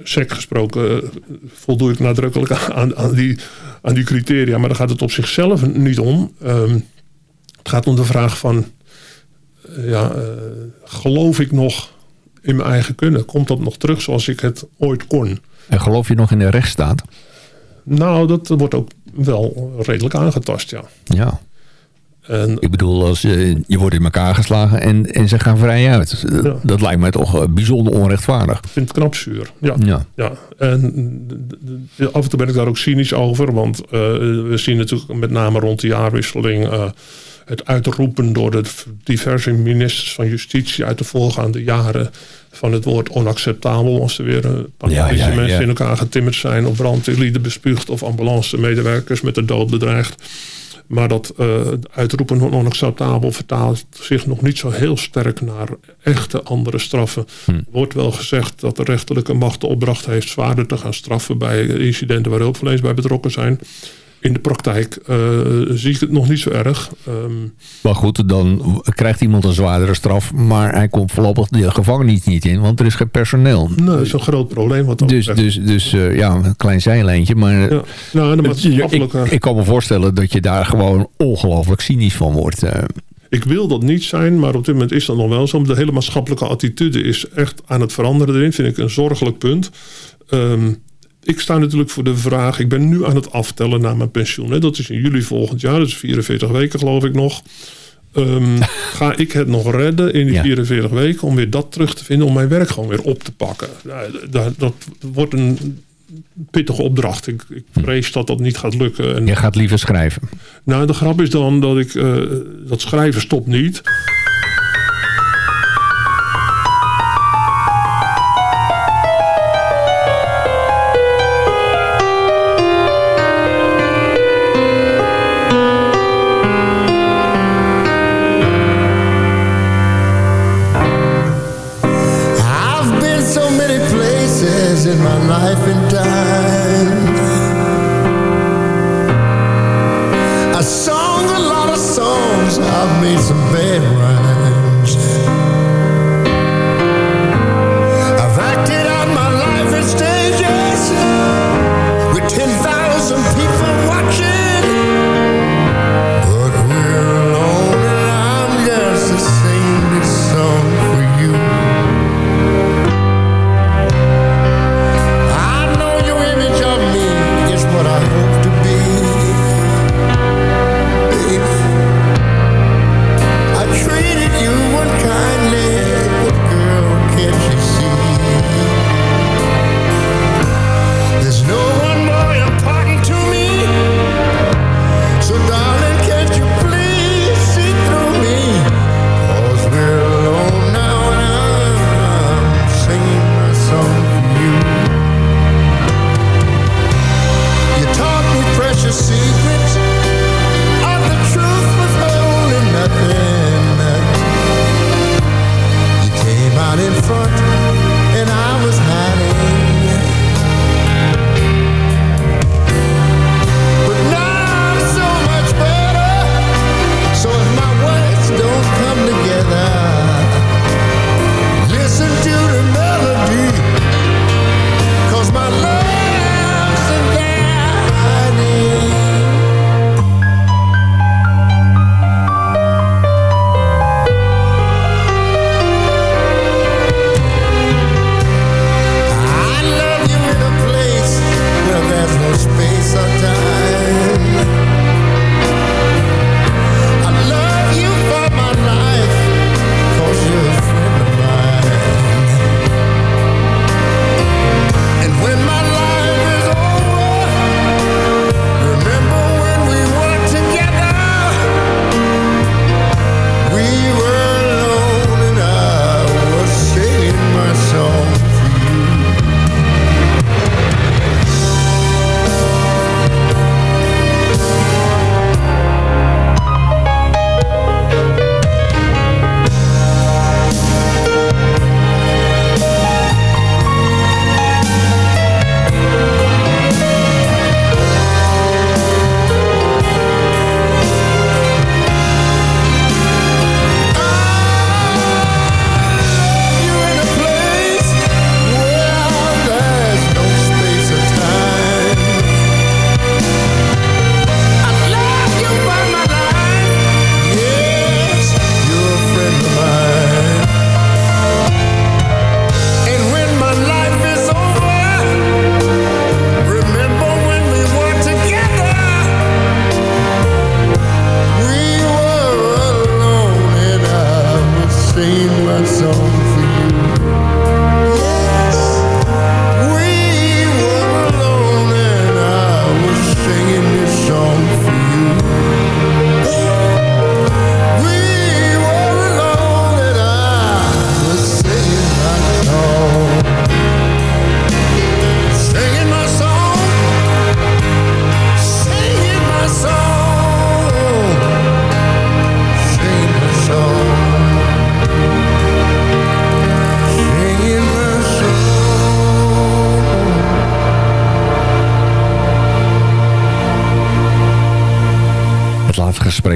sec gesproken uh, voldoe ik nadrukkelijk aan, aan, die, aan die criteria. Maar daar gaat het op zichzelf niet om. Um, het gaat om de vraag van... ja, geloof ik nog in mijn eigen kunnen? Komt dat nog terug zoals ik het ooit kon? En geloof je nog in de rechtsstaat? Nou, dat wordt ook wel redelijk aangetast, ja. Ja. En, ik bedoel, als, uh, je wordt in elkaar geslagen en, en ze gaan vrij uit. Dat lijkt mij toch bijzonder onrechtvaardig. Ik vind het knap zuur. Ja. ja. ja. En af en toe ben ik daar ook cynisch over. Want we zien natuurlijk met name rond de jaarwisseling het uitroepen door de diverse ministers van Justitie uit de voorgaande jaren van het woord onacceptabel. Als er weer een paar ja, mensen in elkaar getimmerd zijn of brandweerlieden bespuugd of ambulance medewerkers met de dood bedreigd. Maar dat uh, uitroepen van onacceptabel vertaalt zich nog niet zo heel sterk naar echte andere straffen. Hm. wordt wel gezegd dat de rechterlijke macht de opdracht heeft zwaarder te gaan straffen bij incidenten waar hulpverleners bij betrokken zijn in de praktijk uh, zie ik het nog niet zo erg. Um, maar goed, dan krijgt iemand een zwaardere straf... maar hij komt voorlopig de gevangenis niet in... want er is geen personeel. Nee, dat is een groot probleem. Wat dus dus, dus uh, ja, een klein zijlijntje. Maar ja. nou, maatschappelijke... ik, ik, kan me voorstellen dat je daar gewoon ongelooflijk cynisch van wordt... Uh. Ik wil dat niet zijn, maar op dit moment is dat nog wel zo. De hele maatschappelijke attitude is echt aan het veranderen erin. Vind ik een zorgelijk punt. Um, ik sta natuurlijk voor de vraag, ik ben nu aan het aftellen naar mijn pensioen. Hè. Dat is in juli volgend jaar, dat is 44 weken geloof ik nog. Um, ga ik het nog redden in die 44 weken om weer dat terug te vinden, om mijn werk gewoon weer op te pakken? dat, dat wordt een pittige opdracht. Ik, ik hm. vrees dat dat niet gaat lukken. En, Je gaat liever schrijven. Nou, de grap is dan dat ik, uh, dat schrijven stopt niet.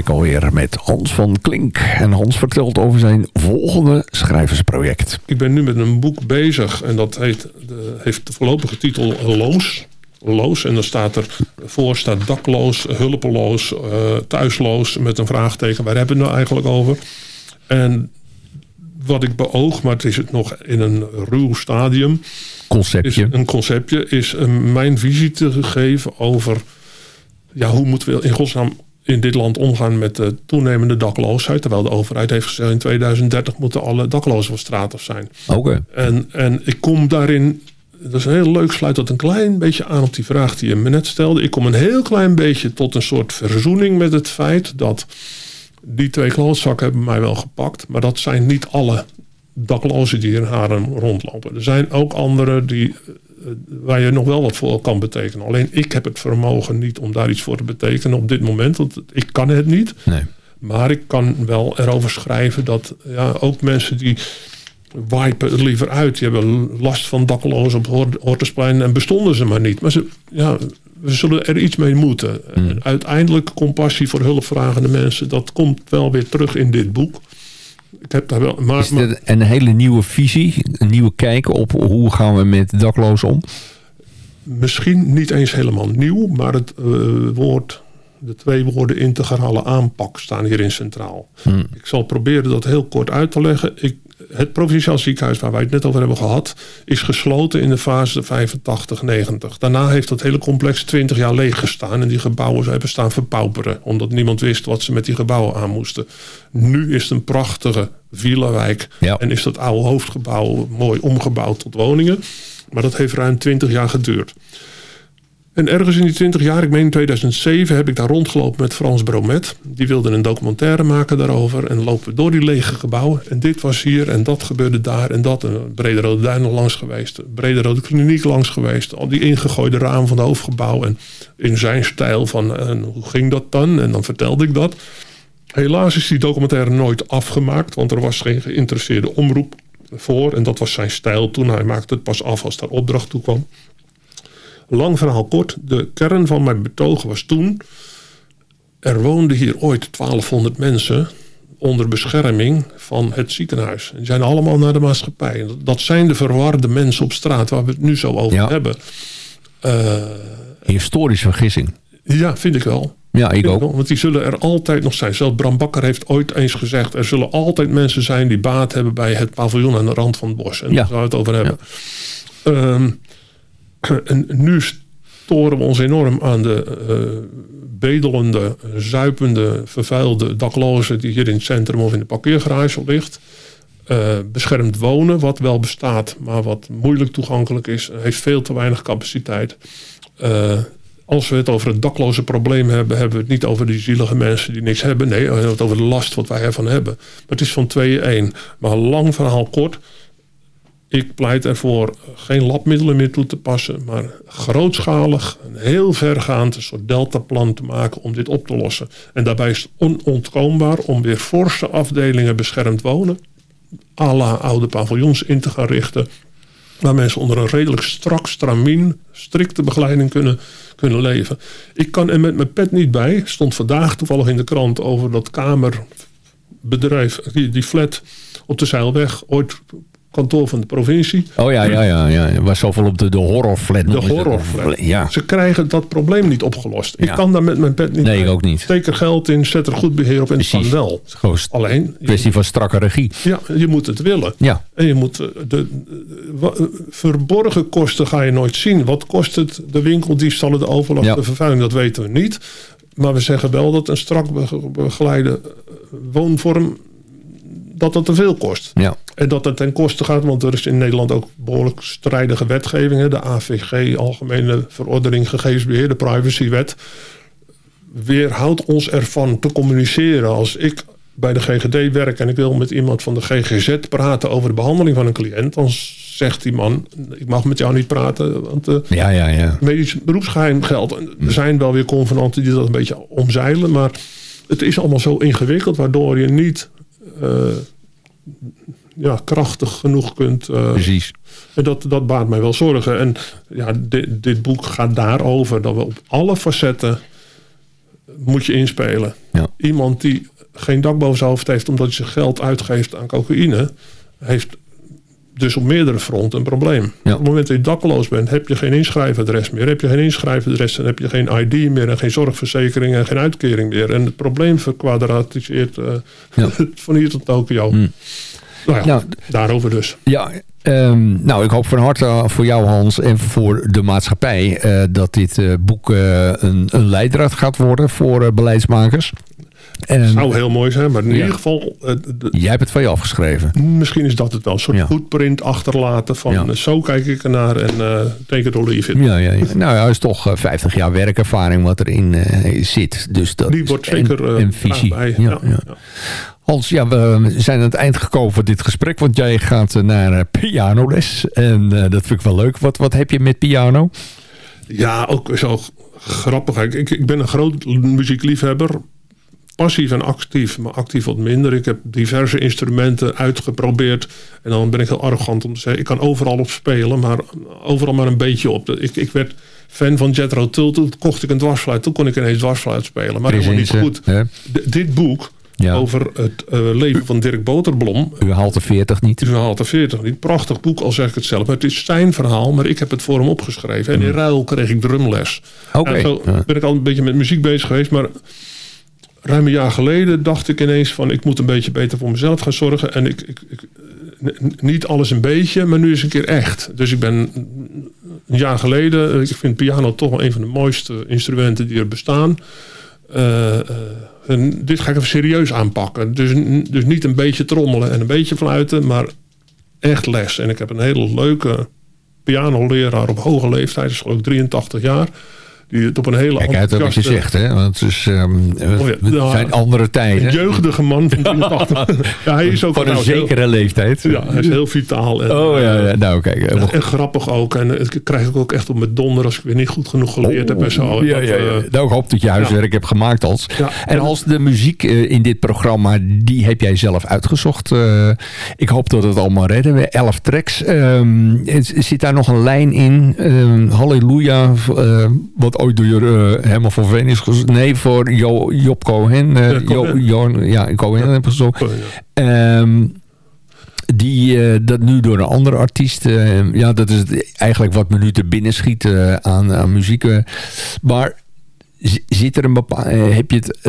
Alweer met Hans van Klink. En Hans vertelt over zijn volgende schrijversproject. Ik ben nu met een boek bezig en dat heet, de, heeft de voorlopige titel Loos. Loos en dan staat er voor staat dakloos, hulpeloos, uh, thuisloos met een vraagteken. Waar hebben we het nou eigenlijk over? En wat ik beoog, maar het is het nog in een ruw stadium. Conceptje. Is een conceptje is mijn visie te geven over ja, hoe moeten we in godsnaam in dit land omgaan met de toenemende dakloosheid. Terwijl de overheid heeft gezegd in 2030 moeten alle daklozen van straat af zijn. Oké. En, en ik kom daarin, dat is heel leuk, sluit dat een klein beetje aan op die vraag die je me net stelde. Ik kom een heel klein beetje tot een soort verzoening met het feit dat die twee klootzakken hebben mij wel gepakt. Maar dat zijn niet alle daklozen die in Haarlem rondlopen. Er zijn ook anderen die, eh, waar je nog wel wat voor kan betekenen. Alleen ik heb het vermogen niet om daar iets voor te betekenen op dit moment. Want ik kan het niet. Nee. Maar ik kan wel erover schrijven dat ja, ook mensen die wipen het liever uit. Die hebben last van daklozen op Hortusplein en bestonden ze maar niet. Maar ze, ja, we zullen er iets mee moeten. Hmm. Uiteindelijk compassie voor hulpvragende mensen, dat komt wel weer terug in dit boek. Ik heb daar wel, maar, Is dit een hele nieuwe visie, een nieuwe kijk op hoe gaan we met daklozen om? Misschien niet eens helemaal nieuw, maar het uh, woord, de twee woorden integrale aanpak staan hierin centraal. Hmm. Ik zal proberen dat heel kort uit te leggen. Ik het provinciaal ziekenhuis waar wij het net over hebben gehad, is gesloten in de fase 85-90. Daarna heeft dat hele complex 20 jaar leeg gestaan en die gebouwen hebben staan verpauperen, omdat niemand wist wat ze met die gebouwen aan moesten. Nu is het een prachtige villa-wijk en is dat oude hoofdgebouw mooi omgebouwd tot woningen. Maar dat heeft ruim 20 jaar geduurd. En ergens in die 20 jaar, ik meen in 2007, heb ik daar rondgelopen met Frans Bromet. Die wilde een documentaire maken daarover. En lopen door die lege gebouwen. En dit was hier en dat gebeurde daar en dat. En Brede Rode Duin langs geweest. Brede Rode Kliniek langs geweest. Al die ingegooide ramen van het hoofdgebouw. En in zijn stijl van hoe ging dat dan? En dan vertelde ik dat. Helaas is die documentaire nooit afgemaakt. Want er was geen geïnteresseerde omroep voor. En dat was zijn stijl toen. Hij maakte het pas af als daar opdracht toe kwam. Lang verhaal kort, de kern van mijn betogen was toen... er woonden hier ooit 1200 mensen onder bescherming van het ziekenhuis. Die zijn allemaal naar de maatschappij. Dat zijn de verwarde mensen op straat waar we het nu zo over hebben. Uh, Historische vergissing. Ja, vind ik wel. Ja, ik ook. want die zullen er altijd nog zijn. Zelfs Bram Bakker heeft ooit eens gezegd... er zullen altijd mensen zijn die baat hebben bij het paviljoen aan de rand van het bos. En ja. daar gaan we het over hebben. Ja. Ehm, en nu storen we ons enorm aan de uh, bedelende, zuipende, vervuilde daklozen die hier in het centrum of in de parkeergarage ligt. Uh, beschermd wonen, wat wel bestaat, maar wat moeilijk toegankelijk is, heeft veel te weinig capaciteit. Uh, als we het over het dakloze probleem hebben, hebben we het niet over die zielige mensen die niks hebben. Nee, we hebben het over de last wat wij ervan hebben. Maar het is van tweeën één. Maar lang verhaal kort. Ik pleit ervoor geen labmiddelen meer toe te passen, maar grootschalig, een heel vergaand een soort deltaplan te maken om dit op te lossen. En daarbij is het onontkoombaar om weer forse afdelingen beschermd wonen, à la oude paviljoens in te gaan richten, waar mensen onder een redelijk strak stramien, strikte begeleiding kunnen, kunnen leven. Ik kan er met mijn pet niet bij, stond vandaag toevallig in de krant over dat kamerbedrijf, die, die flat op de Zeilweg, ooit kantoor van de provincie. Oh ja, ja, ja. ja. Was zoveel op de, de horrorflat. De horrorflat. Ja. Ze krijgen dat probleem niet opgelost. Ik kan daar met mijn pet niet Nee, ik ook niet. Steek er geld in, zet er goed beheer op en het kan wel. Alleen... Kwestie van strakke regie. Ja, je moet het willen. Ja. En je moet... Eh, de, de, verborgen kosten ga je nooit zien. Wat kost het de winkeldiefstallen, de overlast, de vervuiling? Dat weten we niet. Maar we zeggen wel dat een strak begeleide woonvorm dat dat te veel kost. Ja. En dat het ten koste gaat, want er is in Nederland ook behoorlijk strijdige wetgevingen. De AVG, Algemene Verordening Gegevensbeheer, de Privacywet. Weerhoudt ons ervan te communiceren. Als ik bij de GGD werk en ik wil met iemand van de GGZ praten over de behandeling van een cliënt, dan zegt die man, ik mag met jou niet praten, want de ja, ja, ja. medisch beroepsgeheim geldt. Er zijn wel weer convenanten die dat een beetje omzeilen, maar het is allemaal zo ingewikkeld, waardoor je niet ja, krachtig genoeg kunt. Uh, Precies. En dat, dat baart mij wel zorgen. En ja, dit, dit boek gaat daarover dat we op alle facetten moet je inspelen. Ja. iemand die geen dak boven zijn hoofd heeft omdat hij zijn geld uitgeeft aan cocaïne, heeft dus op meerdere fronten een probleem. Op het moment dat je dakloos bent, heb je geen inschrijfadres meer. Heb je geen inschrijfadres, dan heb je geen ID meer en geen zorgverzekering en geen uitkering meer. En het probleem verkwadratiseert uh, ja. van hier tot Tokio. Hmm. Nou ja, nou, daarover dus. Ja, um, nou ik hoop van harte voor jou Hans en voor de maatschappij uh, dat dit uh, boek een, een leidraad gaat worden voor beleidsmakers. En, zou heel mooi zijn, maar in ieder geval... Uh, Jij hebt het van je afgeschreven. Misschien is dat het wel. Een soort ja. footprint achterlaten van ja. zo kijk ik ernaar en uh, take it or leave it. Ja, ja, ja. nou ja, is toch 50 jaar werkervaring wat erin uh, zit. Dus dat Die wordt zeker een, visie. Bij. Ja, ja. Hans, ja, we zijn aan het eind gekomen van dit gesprek, want jij gaat naar pianoles. En dat vind ik wel leuk. Wat, wat heb je met piano? Ja, ook zo grappig. Ik, ik ben een groot muziekliefhebber passief en actief, maar actief wat minder. Ik heb diverse instrumenten uitgeprobeerd. En dan ben ik heel arrogant om te zeggen... ik kan overal op spelen, maar overal maar een beetje op. Ik, ik werd fan van Jethro Tull. Toen kocht ik een dwarsfluit. Toen kon ik ineens dwarsfluit spelen. Maar helemaal niet goed. Dit boek over het uh, leven van Dirk Boterblom. U haalt de 40 niet. U haalt de 40 niet. Prachtig boek, al zeg ik het zelf. Maar het is zijn verhaal, maar ik heb het voor hem opgeschreven. En in mm. ruil kreeg ik drumles. Oké. Okay. zo ben ik al een beetje met muziek bezig geweest. Maar ruim een jaar geleden dacht ik ineens van... ik moet een beetje beter voor mezelf gaan zorgen. En ik, ik, niet alles een beetje, maar nu is een keer echt. Dus ik ben een jaar geleden... ik vind piano toch wel een van de mooiste instrumenten die er bestaan... Uh, en dit ga ik even serieus aanpakken. Dus, dus niet een beetje trommelen en een beetje fluiten, maar echt les. En ik heb een hele leuke pianoleraar op hoge leeftijd, is geloof ik 83 jaar. Die het op een hele Kijk uit wat je zegt, hè? Want het, is, um, oh nou, zijn andere tijden. Een jeugdige man van ja, hij is ook Van een zekere leeftijd. Ja, hij is heel vitaal. En, oh ja, ja. nou kijk. en grappig ook. En het krijg ik ook echt op mijn donder als ik weer niet goed genoeg geleerd heb en zo. Oh, ja, ja, ja. Uh, nou, ik hoop dat je huiswerk hebt gemaakt als. en als de muziek uh, in dit programma, die heb jij zelf uitgezocht. Uh, ik hoop dat het allemaal redden. We elf tracks. Um, zit daar nog een lijn in? Um, halleluja. wat ooit door uh, helemaal voor Venus Nee, voor jo, Job Cohen. Uh, ja, Cohen. Jo, ja, Cohen heb gezocht. Um, die uh, dat nu door een andere artiest. Uh, ja, dat is eigenlijk wat me nu te binnen schiet uh, aan, aan muziek. maar zit er een bepaald. heb je het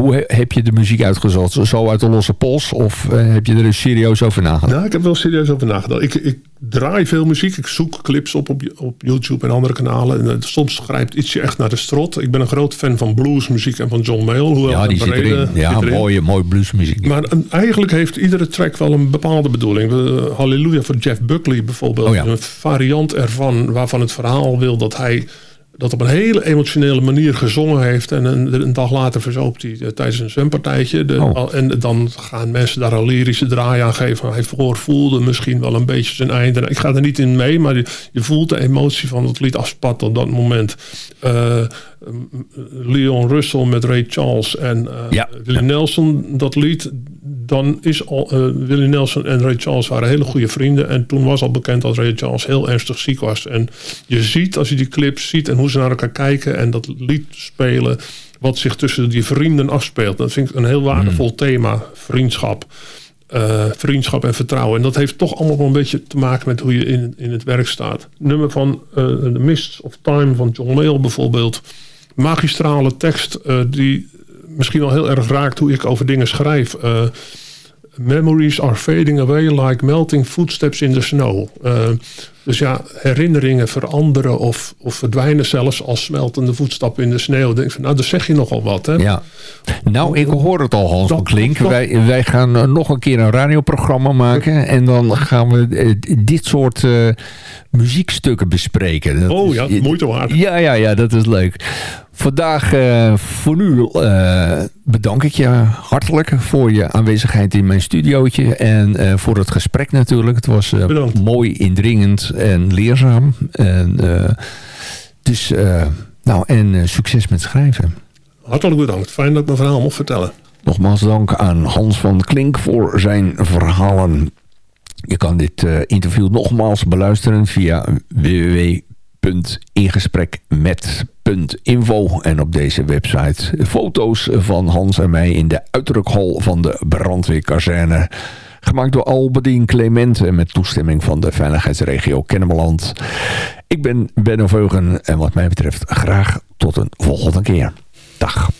hoe heb je de muziek uitgezocht? Zo uit de losse pols? Of uh, heb je er serieus over nagedacht? Nou, ik heb wel serieus over nagedacht. Ik, ik draai veel muziek. Ik zoek clips op, op, op YouTube en andere kanalen. En, uh, soms grijpt ietsje echt naar de strot. Ik ben een groot fan van bluesmuziek en van John Mayall. ja, die zit erin. Ja, zit mooie, mooie bluesmuziek. Maar uh, eigenlijk heeft iedere track wel een bepaalde bedoeling. Halleluja van Jeff Buckley bijvoorbeeld. Oh, ja. Een variant ervan waarvan het verhaal wil dat hij dat op een hele emotionele manier gezongen heeft. En een, een dag later verzoopt hij uh, tijdens een zwempartijtje. De, oh. En dan gaan mensen daar een lyrische draai aan geven. Hij voelde misschien wel een beetje zijn einde. Ik ga er niet in mee, maar je, je voelt de emotie van het lied afspatten op dat moment. Uh, Leon Russell met Ray Charles en uh, Willie Nelson, dat lied. Dan is al, uh, Willie Nelson en Ray Charles waren hele goede vrienden. En toen was al bekend dat Ray Charles heel ernstig ziek was. En je ziet, als je die clips ziet en hoe ze naar elkaar kijken en dat lied spelen, wat zich tussen die vrienden afspeelt. Dat vind ik een heel waardevol hmm. thema, vriendschap. Uh, vriendschap en vertrouwen. En dat heeft toch allemaal wel een beetje te maken met hoe je in, in het werk staat. Nummer van uh, The Mist of Time van John Mayall bijvoorbeeld magistrale tekst uh, die misschien wel heel erg raakt hoe ik over dingen schrijf. Uh, Memories are fading away like melting footsteps in the snow. Uh, dus ja, herinneringen veranderen of, of verdwijnen zelfs als smeltende voetstappen in de sneeuw. Denk van, nou, dat zeg je nogal wat. Hè? Ja. Nou, ik hoor het al, Hans Klink. Wij, wij gaan nog een keer een radioprogramma maken. En dan gaan we dit soort uh, muziekstukken bespreken. Dat oh ja, moeite waard. Ja, ja, ja, dat is leuk. Vandaag uh, voor nu uh, bedank ik je hartelijk voor je aanwezigheid in mijn studiootje. En uh, voor het gesprek natuurlijk. Het was mooi, indringend en leerzaam. En, dus, nou, en succes met schrijven. Hartelijk bedankt. Fijn dat ik mijn verhaal mocht vertellen. Nogmaals dank aan Hans van Klink voor zijn verhalen. Je kan dit interview nogmaals beluisteren via www www.ingesprek.info En op deze website foto's van Hans en mij in de uitdrukhal van de brandweerkazerne. Gemaakt door Albedien en met toestemming van de veiligheidsregio Kennemerland. Ik ben Benno Veugen en wat mij betreft graag tot een volgende keer. Dag.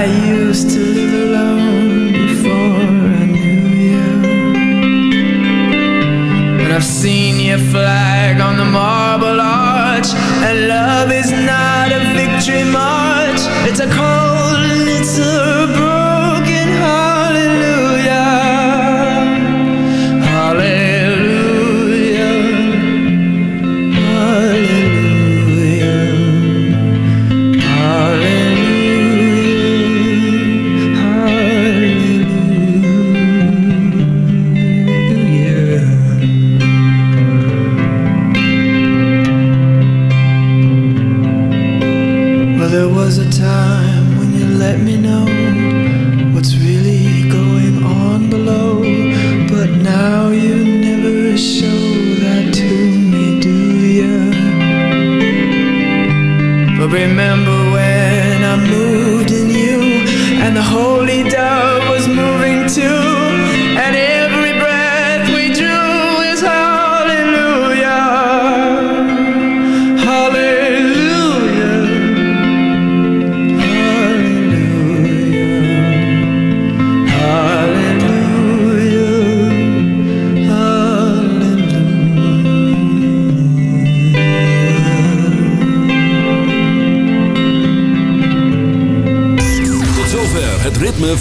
I used to live alone before I knew you. And I've seen your flag on the mall.